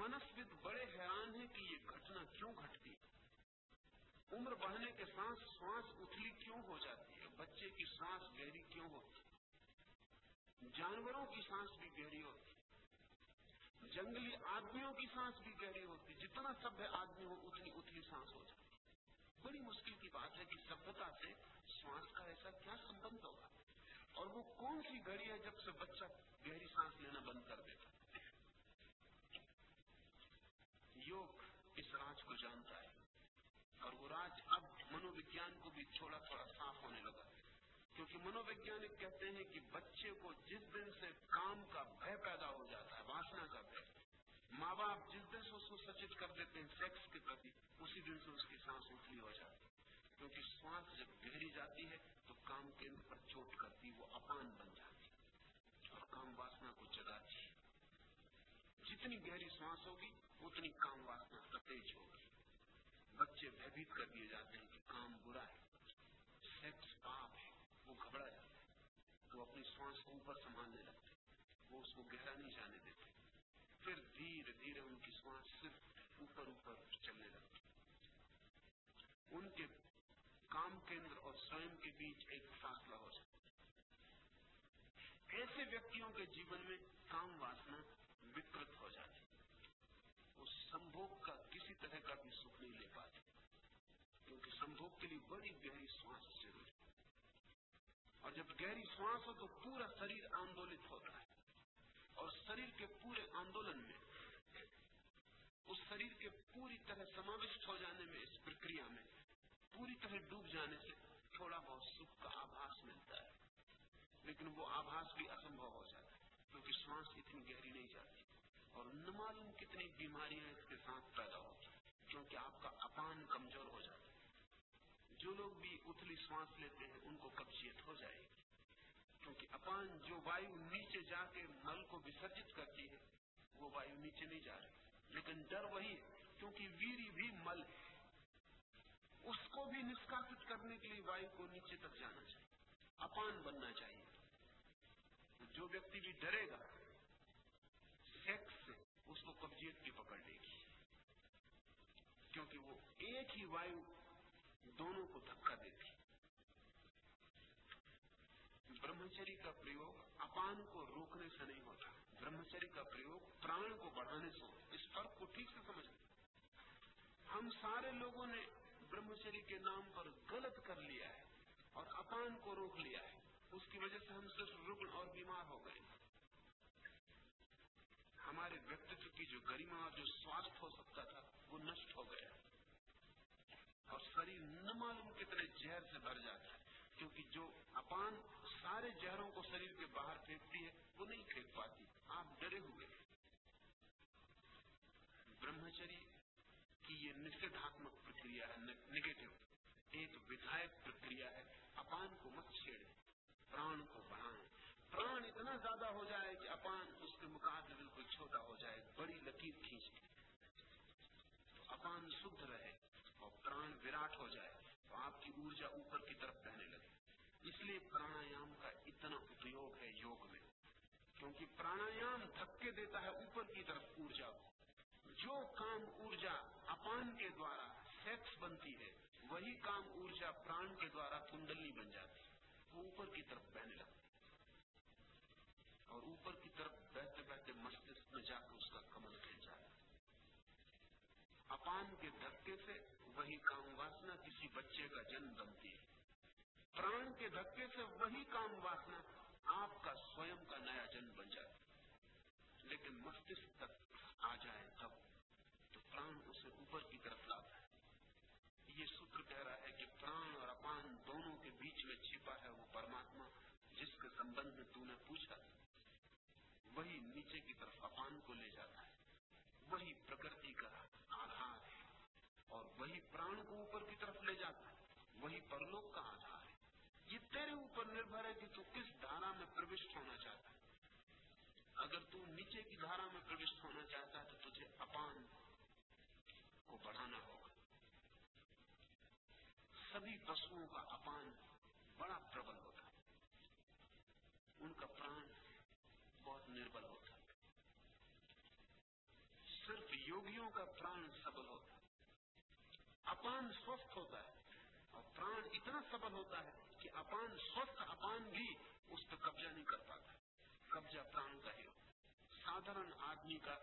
S1: मनस्विद बड़े हैरान है कि ये घटना क्यों घटती उम्र बढ़ने के साथ श्वास उथली क्यों हो जाती है? बच्चे की सांस गहरी क्यों होती जानवरों की सांस भी गहरी होती जंगली आदमियों की सांस भी गहरी होती जितना सभ्य आदमी हो, उतनी उथली सांस हो जाती बड़ी मुश्किल की बात है कि सभ्यता से श्वास का ऐसा क्या संबंध होगा? और वो कौन सी घड़ी है जब से बच्चा गहरी सांस लेना बंद कर देता योग इस राज को जानता है। और वो राज अब मनोविज्ञान को भी थोड़ा थोड़ा साफ़ होने लगा क्योंकि मनोवैज्ञानिक कहते हैं कि बच्चे को जिस दिन से काम का भय पैदा हो जाता है, वासना का भय, माँ बाप जिस दिन से उसको सचेत कर देते हैं सेक्स के प्रति, उसी दिन से उसकी सांस उथली हो जाती है। क्योंकि श्वास जब गहरी जाती है तो काम केंद्र पर चोट करती, वो अपान बन जाती और काम वासना को जगाती जितनी गहरी श्वास होगी, उतनी काम वासना सतेज होगी। बच्चे भयभीत कर दिए जाते हैं कि काम बुरा है। सेक्स पाप है, वो घबरा जाते हैं। वो अपनी श्वास को ऊपर संभालने लगते वो उसको गहरा नहीं जाने देते। फिर धीरे धीरे उनकी श्वास सिर्फ़ ऊपर ऊपर चलने लगती उनके काम केंद्र और स्वयं के बीच एक फासला हो जाता ऐसे व्यक्तियों के जीवन में काम वासना विकृत हो जाती वो संभोग का किसी तरह का भी सुख नहीं ले पाते। क्योंकि संभोग के लिए बड़ी गहरी श्वास ज़रूरी और जब गहरी श्वास हो तो पूरा शरीर आंदोलित होता है। और शरीर के पूरे आंदोलन में, उस शरीर के पूरी तरह समाविष्ट हो जाने में इस प्रक्रिया में पूरी तरह डूब जाने से थोड़ा बहुत सुख का आभास मिलता है। लेकिन वो आभास भी असंभव हो जाता है, क्योंकि श्वास इतनी गहरी नहीं जाती और न मालूम कितनी बीमारियाँ इसके साथ पैदा होती क्योंकि आपका अपान कमज़ोर हो जाता है। जो लोग भी उथली श्वास लेते हैं, उनको कब्जियत हो जाएगी, क्योंकि अपान जो वायु नीचे जाके मल को विसर्जित करती है, वो वायु नीचे नहीं जा रही। लेकिन डर वही है, क्योंकि वीरी भी मल है उसको भी निष्कासित करने के लिए वायु को नीचे तक जाना चाहिए। अपान बनना चाहिए। तो जो व्यक्ति भी डरेगा सेक्स से उसको कब्जियत की पकड़ लेगी। क्योंकि वो एक ही वायु दोनों को धक्का देती ब्रह्मचरी का प्रयोग अपान को रोकने से नहीं होता। ब्रह्मचरी का प्रयोग प्राण को बढ़ाने से इस फ़र्क को ठीक से समझ हम सारे लोगों ने ब्रह्मचर्य के नाम पर गलत कर लिया है और अपान को रोक लिया है। उसकी वजह से हम सिर्फ़ रुग्ण और बीमार हो गए हमारे व्यक्तित्व की जो गरिमा और जो स्वास्थ्य हो सकता था, वो नष्ट हो गया और शरीर न मालूम कितने जहर से भर जाता है, क्योंकि जो अपान सारे जहरों को शरीर के बाहर फेंकती है, वो नहीं फेंक पाती। आप डरे हुए ब्रह्मचर्य की ये निषेधात्मक प्रक्रिया है निगेटिव एक विधायक प्रक्रिया है, अपान को मत छेड़े, प्राण को बढ़ाएँ। प्राण इतना ज़्यादा हो जाए कि अपान उसके मुकाबले बिल्कुल छोटा हो जाए, बड़ी लकीर खींच तो अपान शुद्ध रहे और प्राण विराट हो जाए तो आपकी ऊर्जा ऊपर की तरफ़ बहने लगे। इसलिए प्राणायाम का इतना उपयोग है योग में, क्योंकि प्राणायाम धक्के देता है ऊपर की तरफ़ ऊर्जा को। जो काम ऊर्जा अपान के द्वारा सेक्स बनती है, वही काम ऊर्जा प्राण के द्वारा कुंडली बन जाती है। वो ऊपर की तरफ़ बहने लगती और ऊपर की तरफ़ बहते बहते मस्तिष्क में जाकर उसका कमल खिल जाता अपान के धक्के से वही काम वासना किसी बच्चे का जन्म बनती है। प्राण के धक्के से वही काम वासना आपका स्वयं का नया जन्म बन जाता लेकिन मस्तिष्क तक आ जाए तब तो प्राण उसे ऊपर की तरफ़ लाता है। ये सूत्र कह रहा है कि प्राण और अपान दोनों के बीच में छिपा है वो परमात्मा, जिसके संबंध में तूने पूछा वही नीचे की तरफ़ अपान को ले जाता है। वही प्रकृति का आधार है और वही प्राण को ऊपर की तरफ़ ले जाता है। वही परलोक का आधार है। ये तेरे ऊपर निर्भर है कि तू किस धारा में प्रविष्ट होना चाहता है। अगर तू नीचे की धारा में प्रविष्ट होना चाहता है तो तुझे अपान को बढ़ाना होगा। सभी पशुओं का अपान बड़ा प्रबल होता है। उनका प्राण बहुत निर्बल होता है। सिर्फ़ योगियों का प्राण सबल होता है। अपान स्वस्थ होता है। और प्राण इतना सबल होता है कि अपान स्वस्थ, अपान भी उस पर कब्जा नहीं कर पाता। कब्जा प्राण का ही साधारण आदमी का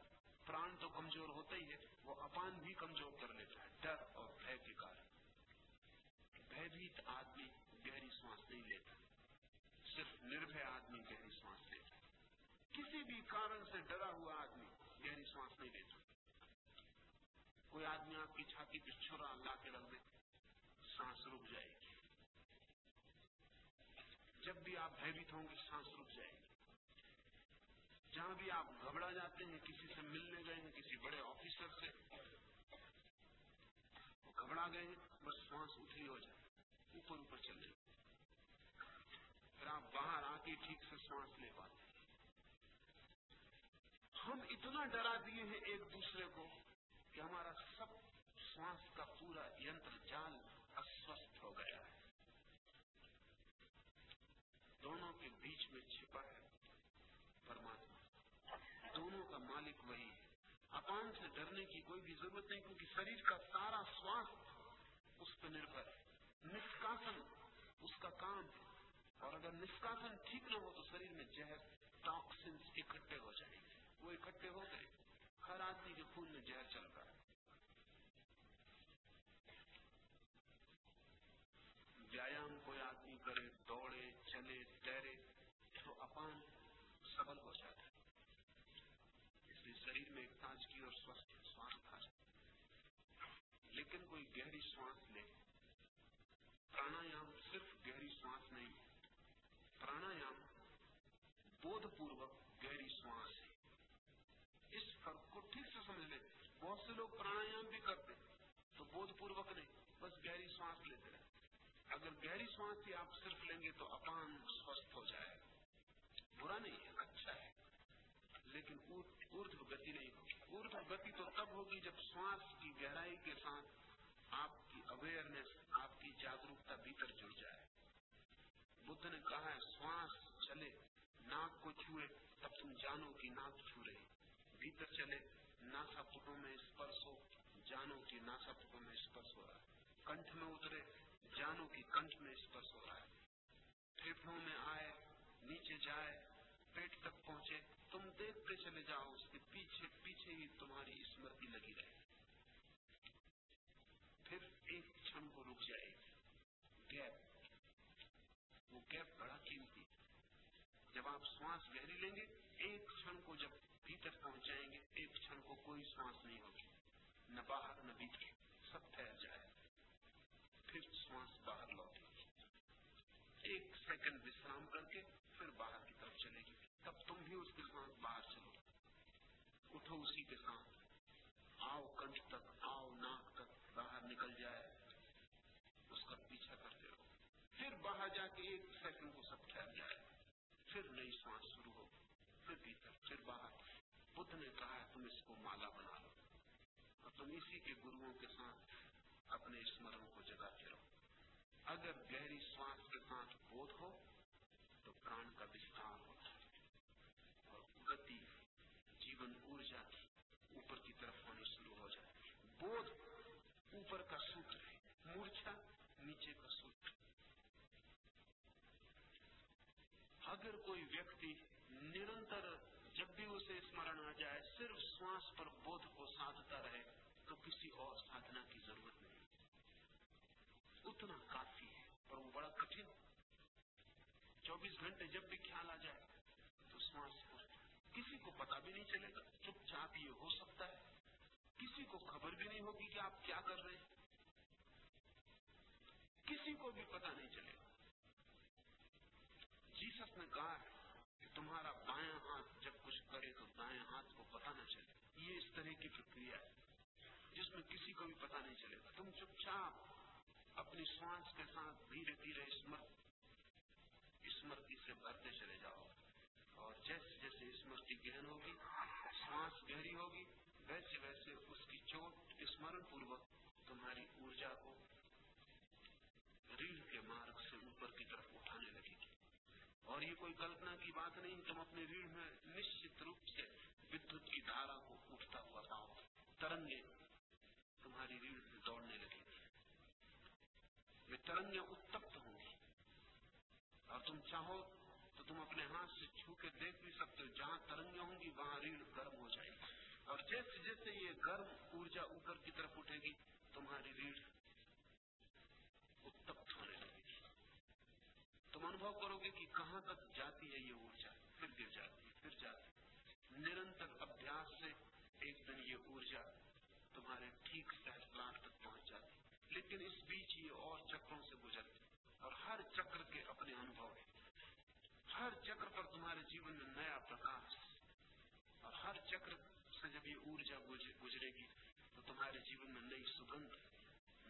S1: प्राण तो कमज़ोर होता ही है, वो अपान भी कमज़ोर कर लेता है। डर और भय के कारण। भयभीत आदमी गहरी सांस नहीं लेता। सिर्फ़ निर्भय आदमी गहरी सांस लेता किसी भी कारण से डरा हुआ आदमी गहरी सांस नहीं लेता। कोई आदमी आपकी छाती पे छुरा ला के रख दे, सांस रुक जाएगी। जब भी आप भयभीत होंगे, सांस रुक जाएगी। जहाँ भी आप घबरा जाते हैं, किसी से मिलने गए हैं, किसी बड़े ऑफिसर से घबरा गए बस सांस उठली हो जाए, ऊपर ऊपर चल फिर आप बाहर आके ठीक से सांस ले पाते हम इतना डरा दिए हैं एक दूसरे को कि हमारा सब श्वास का पूरा यंत्र, जाल अस्वस्थ हो गया है। दोनों के बीच में छिपा है। दोनों का मालिक वही है। अपान से डरने की कोई भी ज़रूरत नहीं, क्योंकि शरीर का सारा स्वास्थ्य उस पर निर्भर है। निष्कासन उसका काम और अगर निष्कासन ठीक न हो तो शरीर में जहर टॉक्सिन इकट्ठे हो जाएँगे। वो इकट्ठे हो गए। हर आदमी के खून में जहर चल रहा है। व्यायाम कोई आदमी करे, दौड़े, चले, तैरे तो अपान सबल हो जाता है इसलिए शरीर में एक ताजगी और स्वस्थ आ जाए लेकिन कोई गहरी श्वास ले प्राणायाम सिर्फ़ गहरी श्वास नहीं प्राणायाम बोधपूर्वक गहरी श्वास है। इस फ़र्क को ठीक से समझ ले। बहुत से लोग प्राणायाम भी करते तो बोधपूर्वक नहीं, बस गहरी श्वास लेते रहे। अगर गहरी श्वास ही आप सिर्फ़ लेंगे तो अपान स्वस्थ हो जाएगा। बुरा नहीं है अच्छा है। लेकिन ऊर्ध गति नहीं होगी। ऊर्ध गति तो तब होगी जब श्वास की गहराई के साथ आपकी अवेयरनेस आपकी जागरूकता भीतर जुड़ जाए। बुद्ध ने कहा है, श्वास चले, नाक को छुए, तब तुम जानो कि नाक छू रही भीतर चले नासापुटों में स्पर्श हो, जानो कि नासापुटों में स्पर्श हो रहा है। कंठ में उतरे, जानो कि कंठ में स्पर्श हो रहा है। फेफड़ों में आए, नीचे जाए पेट तक पहुँचे, तुम देखते चले जाओ, उसके पीछे पीछे ही तुम्हारी स्मृति लगी रहे। फिर एक क्षण को रुक जाएगी गैप। वो गैप बड़ा कीमती जब आप श्वास गहरी लेंगे, एक क्षण को जब भीतर पहुँच जाएँगे, एक क्षण को कोई श्वास नहीं होगी। न बाहर, न भीतर। सब फैल जाए। फिर श्वास बाहर लौटेगी एक सेकंड विश्राम करके फिर बाहर की तरफ़ चलेगी। तब तुम भी उसके साथ बाहर चलो। उठो उसी के साथ। आओ कंठ तक, आओ नाक तक बाहर निकल जाए। उसका पीछा करते रहो। फिर बाहर जाके एक सेकंड को सब ठहर जाए। फिर नई श्वास शुरू हो। फिर भीतर, फिर बाहर। बुद्ध ने कहा है तुम इसको माला बना लो। और तुम इसी के गुरुओं के साथ अपने स्मरण को जगाते रहो। अगर गहरी श्वास के साथ बोध हो तो प्राण का विस्तार है और गति जीवन ऊर्जा ऊपर की तरफ़ होनी शुरू हो जाए बोध ऊपर का सूत्र है मूर्छा नीचे का सूत्र अगर कोई व्यक्ति निरंतर जब भी उसे स्मरण आ जाए, सिर्फ़ श्वास पर बोध को साधता रहे तो किसी और साधना की ज़रूरत नहीं। उतना काफ़ी है, पर वो बड़ा कठिन। 24 घंटे जब भी ख्याल आ जाए तो श्वास पर किसी को पता भी नहीं चलेगा, चुपचाप ये हो सकता है। किसी को खबर भी नहीं होगी कि आप क्या कर रहे हैं। किसी को भी पता नहीं चलेगा। जीसस ने कहा है कि तुम्हारा बायां हाथ जब कुछ करे तो दाएँ हाथ को पता न चले। ये इस तरह की प्रक्रिया है, जिसमें किसी को भी पता नहीं चलेगा। तुम चुपचाप अपनी श्वास के साथ धीरे धीरे स्मृति स्मृति से भरते चले जाओ। और जैसे जैसे स्मृति गहन होगी श्वास गहरी होगी, वैसे वैसे उसकी चोट स्मरण पूर्वक तुम्हारी ऊर्जा को रीढ़ के मार्ग से ऊपर की तरफ़ उठाने लगेगी। और ये कोई कल्पना की बात नहीं, तुम अपने रीढ़ में निश्चित रूप से विद्युत की धारा को उठता हुआ पाओ। तरंगे तुम्हारी रीढ़ में दौड़ने लगेगी वे तरंगे उत्तप्त होंगी। और तुम चाहो तो तुम अपने हाथ से छू के देख भी सकते हो, जहाँ तरंगे होंगी, वहाँ रीढ़ गर्म हो जाएगी। और जैसे जैसे ये गर्म ऊर्जा ऊपर की तरफ़ उठेगी, तुम्हारी रीढ़ उत्तप्त होने लगेगी तुम अनुभव करोगे कि कहाँ तक जाती है ये ऊर्जा? फिर गिर जाती है, फिर जाती है। निरंतर अभ्यास से एक दिन ये ऊर्जा तुम्हारे ठीक सहस्त्रांत तक पहुँच जाती लेकिन इस बीच ये और चक्रों से गुजरती और हर चक्र के अपने अनुभव है। हर चक्र पर तुम्हारे जीवन में नया प्रकाश। और हर चक्र से जब ये ऊर्जा गुजरेगी तो तुम्हारे जीवन में नई सुगंध,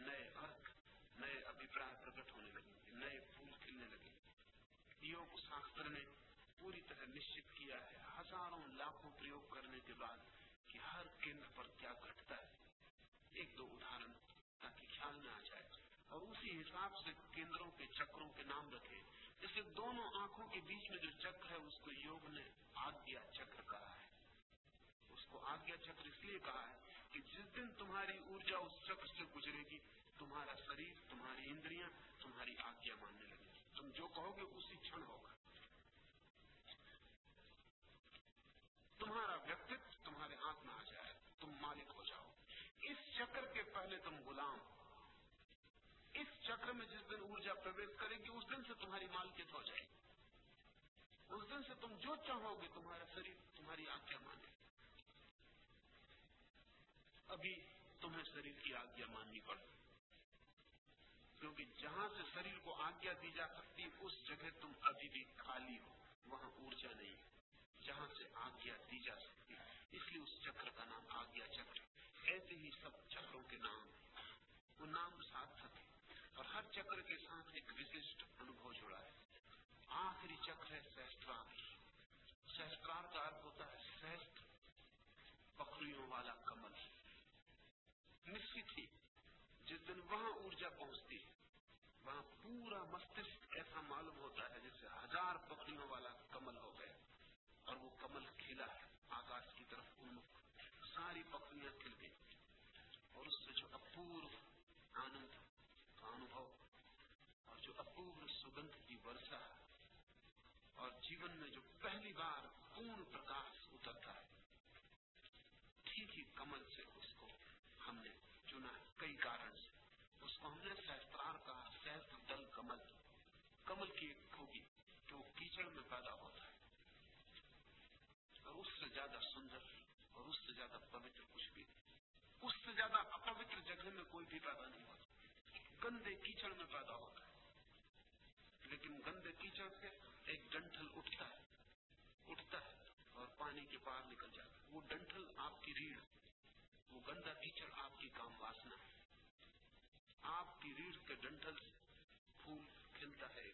S1: नए अर्थ, नए अभिप्राय प्रकट होने लगेंगे, नए फूल योग शास्त्र ने पूरी तरह निश्चित किया है। हज़ारों लाखों प्रयोग करने के बाद कि हर केंद्र पर क्या घटता है। एक दो उदाहरण ताकि ख्याल में आ जाए। और उसी हिसाब से केंद्रों के चक्रों के नाम रखे। जैसे दोनों आँखों के बीच में जो चक्र है, उसको योग ने आज्ञा चक्र कहा है। उसको आज्ञा चक्र इसलिए कहा है कि जिस दिन तुम्हारी ऊर्जा उस चक्र से गुजरेगी, तुम्हारा शरीर, तुम्हारी इंद्रियाँ, तुम्हारी आज्ञा मानने लगेगी। तुम जो कहोगे उसी क्षण होगा। तुम्हारा व्यक्तित्व तुम्हारे हाथ में आ जाए, तुम मालिक हो जाओ। इस चक्र के पहले तुम गुलाम इस चक्र में जिस दिन ऊर्जा प्रवेश करेगी, उस दिन से तुम्हारी मालकियत हो जाएगी। उस दिन से तुम जो चाहोगे, तुम्हारा शरीर, तुम्हारी आज्ञा माने। अभी तुम्हें शरीर की आज्ञा माननी पड़े क्योंकि जहाँ से शरीर को आज्ञा दी जा सकती, उस जगह तुम अभी भी खाली हो। वहाँ ऊर्जा नहीं जहाँ से आज्ञा दी जा सकती, इसलिए उस चक्र का नाम आज्ञा चक्र ऐसे ही सब चक्रों के नाम वो नाम सार्थक है। और हर चक्र के साथ एक विशिष्ट अनुभव जुड़ा है। आखिरी चक्र है सहस्त्रार। सहस्त्रार का अर्थ होता है सहस्त्र पखड़ियों वाला कमल। निश्चित ही दिन वहाँ ऊर्जा पहुँचती है, वहाँ पूरा मस्तिष्क ऐसा मालूम होता है जैसे हज़ार पकड़ियों वाला कमल हो गया और वो कमल खिला है, आकाश की तरफ़ उन्मुख। सारी पकड़ियाँ खिल गई। और उससे जो अपूर्व आनंद का अनुभव और जो अपूर्व सुगंध की वर्षा और जीवन में जो पहली बार पूर्ण प्रकाश उतरता है, ठीक ही कमल से उसको हमने चुना है। कई कारण से। उसको हमने सहस्त्रार कहा सहस्त्र दल कमल। कमल की एक खूबी तो कीचड़ में पैदा होता है। और उससे ज़्यादा सुंदर और उससे ज़्यादा पवित्र कुछ भी उससे ज़्यादा अपवित्र जगह में कोई भी पैदा नहीं होता। गंदे कीचड़ में पैदा होता है। लेकिन गंदे कीचड़ से एक डंठल उठता है। उठता है और पानी के पार निकल जाता है। वो डंठल आपकी रीढ़, वो गंदा कीचड़ आपकी काम आपकी रीढ़ के डंठल से फूल खिलता है।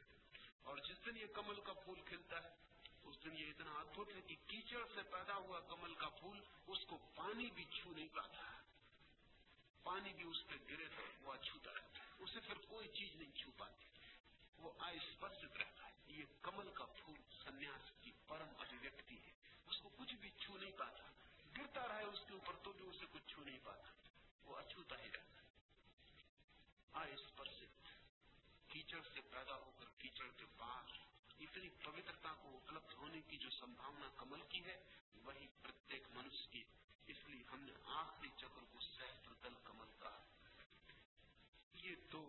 S1: और जिस दिन ये कमल का फूल खिलता है, उस दिन ये इतना अद्भुत है कि कीचड़ से पैदा हुआ कमल का फूल उसको पानी भी छू नहीं पाता। पानी भी उस पर गिरे तो वो छूता रहता है। उसे फिर कोई चीज़ नहीं छू पाती। वो अस्पर्शित रहता है ये कमल का फूल संन्यास की परम अभिव्यक्ति है। उसको कुछ भी छू नहीं पाता। गिरता रहे उसके ऊपर तो भी उसे कुछ छू नहीं पाता। वो अछूता ही रहता है। अस्पर्शित कीचड़ से पैदा होकर कीचड़ के पार इतनी पवित्रता को उपलब्ध होने की जो संभावना कमल की है, वही प्रत्येक मनुष्य की। इसलिए हमने आखिरी चक्र को सहस्त्र दल कमल कहा। ये दो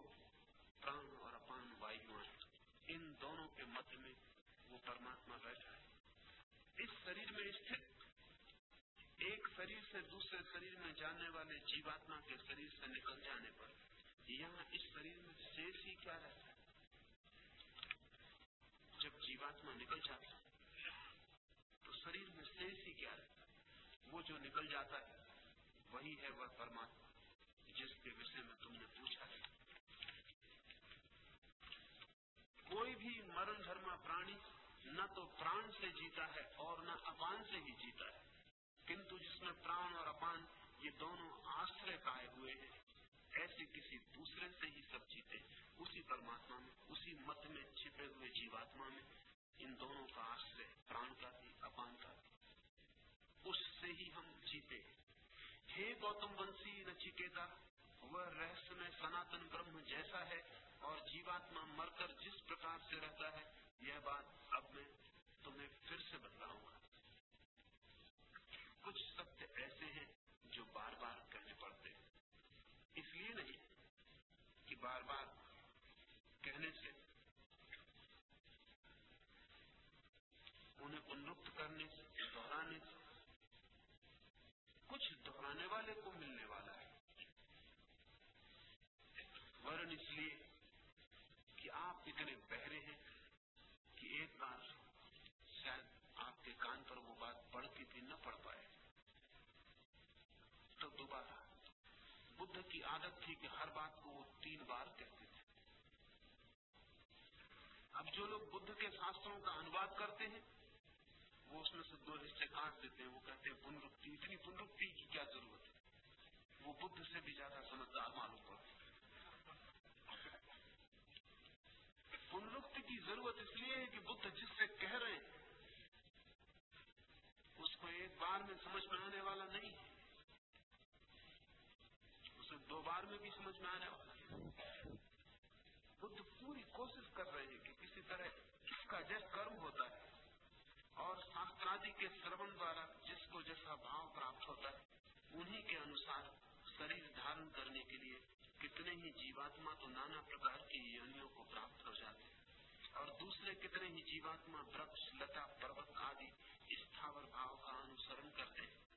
S1: प्राण और अपान वायुआ इन दोनों के मध्य में वो परमात्मा बैठा है। इस शरीर में स्थित एक शरीर से दूसरे शरीर में जाने वाले जीवात्मा के शरीर से निकल जाने पर यहाँ इस शरीर में शेष ही क्या रहता है? जब जीवात्मा निकल जाता है तो शरीर में शेष ही क्या रहता है? वो जो निकल जाता है, वही है वह परमात्मा, जिसके विषय में तुमने पूछा है। कोई भी मरण धर्मा प्राणी न तो प्राण से जीता है और न अपान से ही जीता है। किंतु जिसमें प्राण और अपान, ये दोनों आश्रय पाए हुए हैं। ऐसे किसी दूसरे से ही सब जीते। उसी परमात्मा में, उसी मत में छिपे हुए जीवात्मा में, इन दोनों का आश्रय, प्राण का भी, अपान का भी। उससे ही हम जीते। हे गौतम वंशी नचिकेता वह रहस्य में सनातन ब्रह्म जैसा है और जीवात्मा मरकर जिस प्रकार से रहता है, यह बात अब मैं तुम्हें फिर से बतलाऊँगा कुछ सत्य ऐसे हैं जो बार बार कहने पड़ते हैं इसलिए नहीं कि बार बार कहने से उन्हें उन्मुक्त करने से, दोहराने से, कुछ दोहराने वाले को मिलने वाला है। वर्ण इसलिए कि आप इतने बहरे हैं कि एक बार शायद आपके कान पर वो बात पड़ती थी न पड़ पाए तो दोबारा बुद्ध की आदत थी कि हर बात को वो तीन बार कहते थे। अब जो लोग बुद्ध के शास्त्रों का अनुवाद करते हैं, वो उसमें से दो हिस्से काट देते हैं। वो कहते हैं, पुनरुक्ति, इतनी पुनरुक्ति की क्या ज़रूरत है? वो बुद्ध से भी ज़्यादा समझदार मालूम पड़ते पुनरुक्ति की ज़रूरत इसलिए है कि बुद्ध जिससे कह रहे हैं, उसको एक बार में समझ में आने वाला नहीं है। दो बार में भी समझ में आने वाला बुद्ध पूरी कोशिश कर रहे हैं कि किसी तरह इसका जैस कर्म होता है और शास्त्रादि के श्रवण द्वारा जिसको जैसा भाव प्राप्त होता है, उन्हीं के अनुसार शरीर धारण करने के लिए कितने ही जीवात्मा तो नाना प्रकार की योनियों को प्राप्त कर जाते हैं। और दूसरे कितने ही जीवात्मा, वृक्ष, लता, पर्वत आदि स्थावर भाव का अनुसरण करते हैं।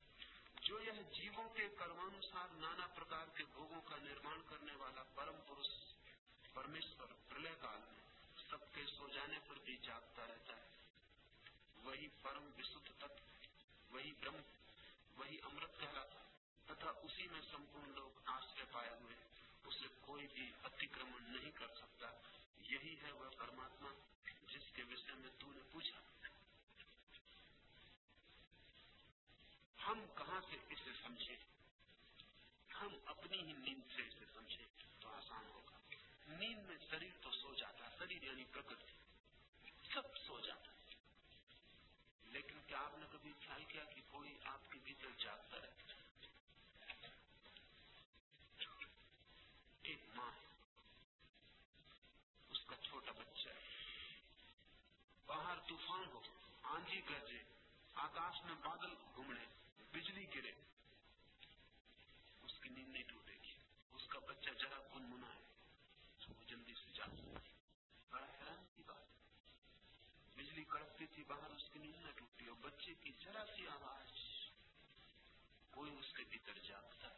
S1: जो यह जीवों के कर्मानुसार नाना प्रकार के भोगों का निर्माण करने वाला परम पुरुष परमेश्वर प्रलय काल में सबके सो जाने पर भी जागता रहता है। वही परम विशुद्ध तत्व, वही ब्रह्म, वही अमृत कहलाता तथा उसी में संपूर्ण लोग आश्रय पाए हुए, उसे कोई भी अतिक्रमण नहीं कर सकता। यही है वह परमात्मा जिसके विषय में तूने पूछा। हम से इसे समझे। हम अपनी ही नींद से इसे समझे तो आसान होगा। नींद में शरीर तो सो जाता है, शरीर यानी प्रकृति, सब सो जाता है। लेकिन क्या आपने कभी ख्याल किया कि कोई आपके भीतर जागता रहता है? एक माँ उसका छोटा बच्चा है। बाहर तूफ़ान हो, आंधी गरजे, आकाश में बादल घूमने बिजली गिरे उसकी नींद नहीं टूटेगी उसका बच्चा जरा गुनमुना है तो वो जल्दी से जाग बड़ा हैरान की बात बिजली कड़कती थी बाहर उसकी नींद न टूटी और बच्चे की जरा सी आवाज़ कोई उसके भीतर जागता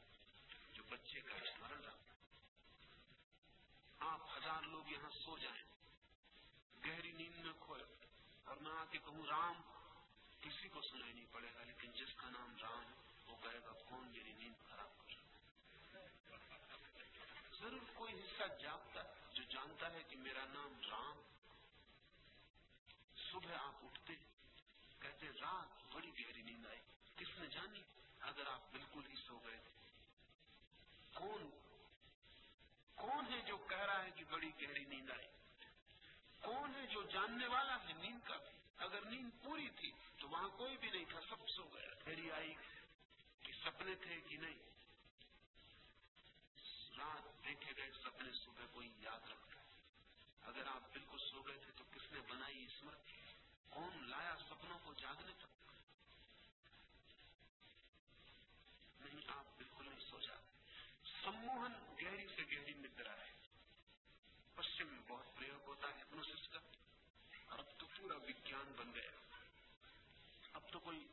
S1: जो बच्चे का स्मरण रखता आप हज़ार लोग यहाँ सो जाएँ, गहरी नींद में खोए और मैं आके कहूँ राम किसी को सुनाई नहीं पड़ेगा, लेकिन जिसका नाम राम, वो कहेगा, कौन मेरी नींद खराब कर ज़रूर कोई हिस्सा जागता जो जानता है कि मेरा नाम राम सुबह आप उठते, कहते, रात, बड़ी गहरी नींद आई। किसने जानी? अगर आप बिल्कुल ही सो गए कौन कौन है जो कह रहा है कि बड़ी गहरी नींद आई? कौन है जो जानने वाला है नींद का भी? अगर नींद पूरी थी तो वहाँ कोई भी नहीं था, सब सो गया गहरी आई कि सपने थे कि नहीं? रात देखे गए सपने सुबह कोई याद रखता है। अगर आप बिल्कुल सो गए थे तो किसने बनाई स्मृति? कौन लाया सपनों को जागने तक? नहीं, आप बिल्कुल नहीं सो जाते। सम्मोहन गहरी से गहरी निद्रा है। पश्चिम में बहुत प्रयोग होता है हिप्नोसिस का। अब तो पूरा विज्ञान बन गया। तो कोई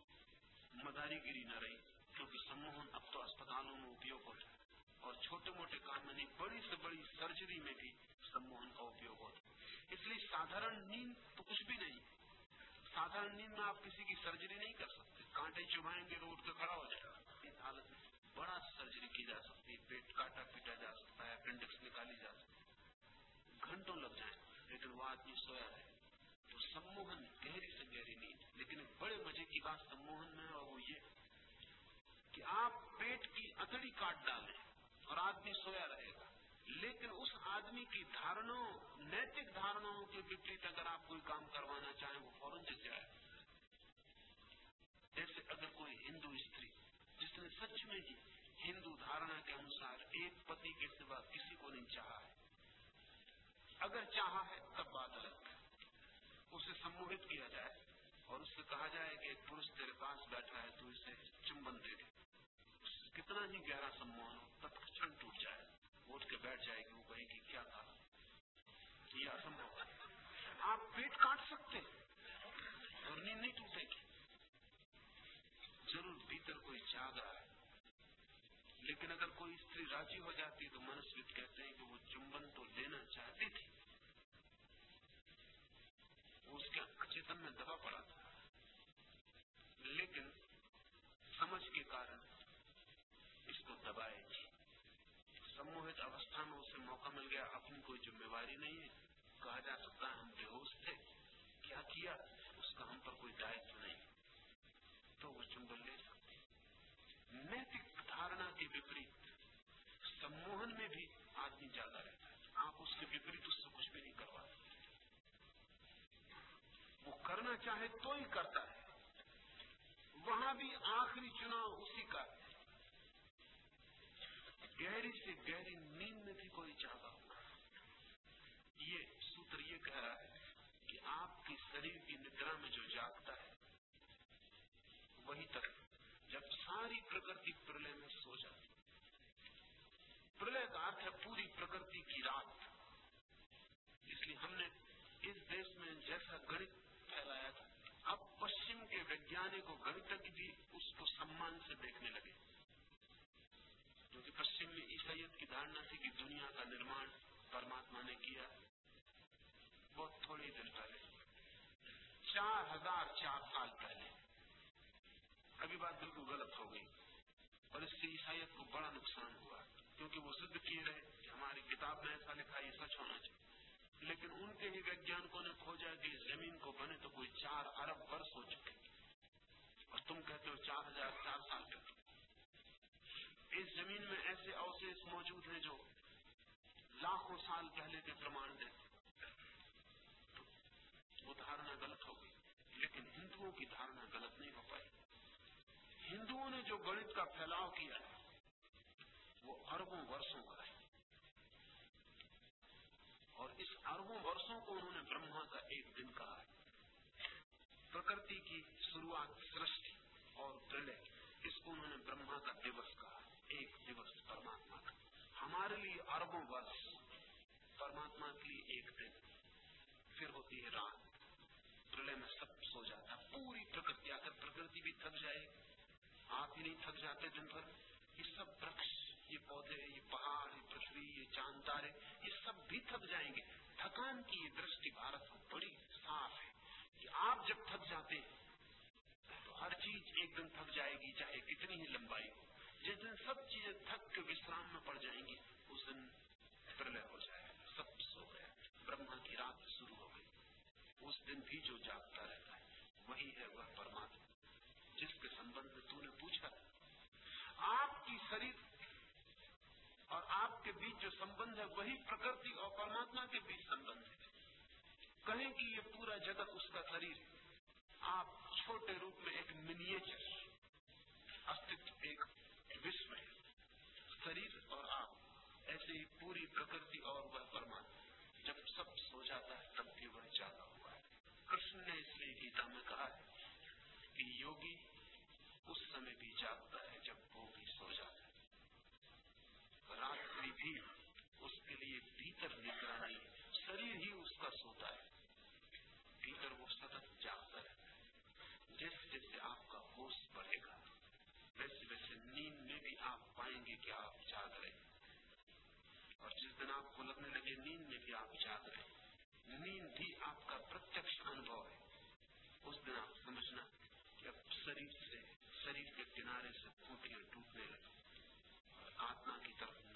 S1: मदारीगिरी न रही, क्योंकि सम्मोहन अब तो अस्पतालों में उपयोग होता है। और छोटे मोटे काम में नहीं बड़ी से बड़ी सर्जरी में भी सम्मोहन का उपयोग होता है। इसलिए साधारण नींद तो कुछ भी नहीं। साधारण नींद में आप किसी की सर्जरी नहीं कर सकते। कांटे चुभाएँगे तो उठ के खड़ा हो जाएगा। इस हालत में बड़ा सर्जरी की जा सकती है। पेट काटा पीटा जा सकता है अपेंडिक्स निकाली जा सकती है। घंटों लग जाए, लेकिन वो आदमी सोया है सम्मोहन गहरी से गहरी नींद, लेकिन बड़े मज़े की बात सम्मोहन में है और वो ये कि आप पेट की अतड़ी काट डालें और आदमी सोया रहेगा। लेकिन उस आदमी की धारणाओं नैतिक धारणाओं के विपरीत अगर आप कोई काम करवाना चाहें, वो फ़ौरन जग जाए। जैसे अगर कोई हिंदू स्त्री, जिसने सच में ही हिंदू धारणा के अनुसार एक पति के सिवा किसी को नहीं चाहा है, अगर चाहा है, तब बात अलग। उसे सम्मोहित किया जाए और उससे कहा जाए कि एक पुरुष तेरे पास बैठा है, तू इसे चुंबन दे दे। कितना ही गहरा सम्मोहन हो, तत्क्षण टूट जाए, उठ के बैठ जाएगी, वो कहेगी, क्या कहा ये असंभव है। आप पेट काट सकते और नींद नहीं टूटेगी। ज़रूर भीतर कोई जाग रहा है, लेकिन अगर कोई स्त्री राज़ी हो जाती तो मनस्वित कहते हैं कि वो चुंबन तो लेना चाहती थी। वो उसके चेतन में दबा पड़ा था। लेकिन समझ के कारण इसको दबाएगी सम्मोहित अवस्था में उसे मौका मिल गया। अपनी कोई जिम्मेवारी नहीं है। कहा जा सकता है हम बेहोश थे। क्या किया? उसका हम पर कोई दायित्व नहीं। तो वो चुंबन ले सकते। नैतिक धारणा के विपरीत सम्मोहन में भी आदमी ज़्यादा रहता है। आप उसके विपरीत उससे कुछ भी नहीं करवा वो करना चाहे तो ही करता है। वहाँ भी आखिरी चुनाव उसी का है। गहरी से गहरी नींद में भी कोई जागा हुआ ये सूत्र ये कह रहा है कि आपकी शरीर की निद्रा में जो जागता है, वही तक जब सारी प्रकृति प्रलय में सो जाती प्रलय का अर्थ है पूरी प्रकृति की रात। इसलिए हमने इस देश में जैसा गणित वैज्ञानिकों गणितज्ञ भी उसको सम्मान से देखने लगे। क्योंकि पश्चिम में ईसाइत की धारणा थी कि दुनिया का निर्माण परमात्मा ने किया। बहुत थोड़े दिन पहले, चार हज़ार चार साल पहले। अभी बात बिल्कुल गलत हो गई और इससे ईसाइत को बड़ा नुकसान हुआ, क्योंकि वो सिद्ध किए रहे कि हमारी किताब में ऐसा लिखा ये सच होना चाहिए। लेकिन उनके ही वैज्ञानिकों ने खोजा कि ज़मीन को बने तो कोई चार अरब वर्ष हो चुके। और तुम कहते हो चार हज़ार चार साल पहले इस ज़मीन में ऐसे अवशेष मौजूद हैं जो लाखों साल पहले के प्रमाण देते तो वो धारणा गलत हो गई। लेकिन हिंदुओं की धारणा गलत नहीं हो पाई। हिंदुओं ने जो गणित का फैलाव किया है, वो अरबों वर्षों का है। और इस अरबों वर्षों को उन्होंने ब्रह्मा का एक दिन कहा है। प्रकृति की शुरुआत सृष्टि और प्रलय इसको उन्होंने ब्रह्मा का दिवस कहा। एक दिवस परमात्मा का। हमारे लिए अरबों वर्ष परमात्मा के लिए एक दिन। फिर होती है रात। प्रलय में सब सो जाता। पूरी प्रकृति आकर प्रकृति भी थक जाए। आप ही नहीं थक जाते दिन भर। ये सब वृक्ष, ये पौधे, ये पहाड़, ये पृथ्वी, ये चाँद, तारे, ये सब भी थक जाएँगे। थकान की ये दृष्टि भारत में बड़ी साफ़ है। आप जब थक जाते हैं तो हर चीज़ एक दिन थक जाएगी, चाहे कितनी ही लंबाई हो। जिस दिन सब चीज़ें थक के विश्राम में पड़ जाएँगी, उस दिन प्रलय हो जाएगा, सब सो गया ब्रह्मा की रात शुरू हो गई। उस दिन भी जो जागता रहता है, वही है वह परमात्मा, जिसके संबंध में तूने पूछा। आपकी शरीर और आपके बीच जो संबंध है, वही प्रकृति और परमात्मा के बीच संबंध है। कहें कि ये पूरा जगत उसका शरीर है। आप छोटे रूप में एक मिनिएचर अस्तित्व, एक विश्व है। शरीर और आप, ऐसे ही पूरी प्रकृति और वह परमात्मा। जब सब सो जाता है, तब भी वह जागा हुआ है। कृष्ण ने इसलिए गीता में कहा है कि योगी उस समय भी जागता है जब वो भी सो जाता है। रात्रि भी, उसके लिए भीतर निद्रा नहीं, शरीर ही उसका सोता है। आप पाएँगे कि आप जाग रहे और जिस दिन आपको लगने लगे, नींद में भी आप जाग रहे नींद भी आपका प्रत्यक्ष अनुभव है। उस दिन आप समझना कि अब शरीर से, शरीर के किनारे से फूटियाँ टूटने लगे। और आत्मा की तरफ़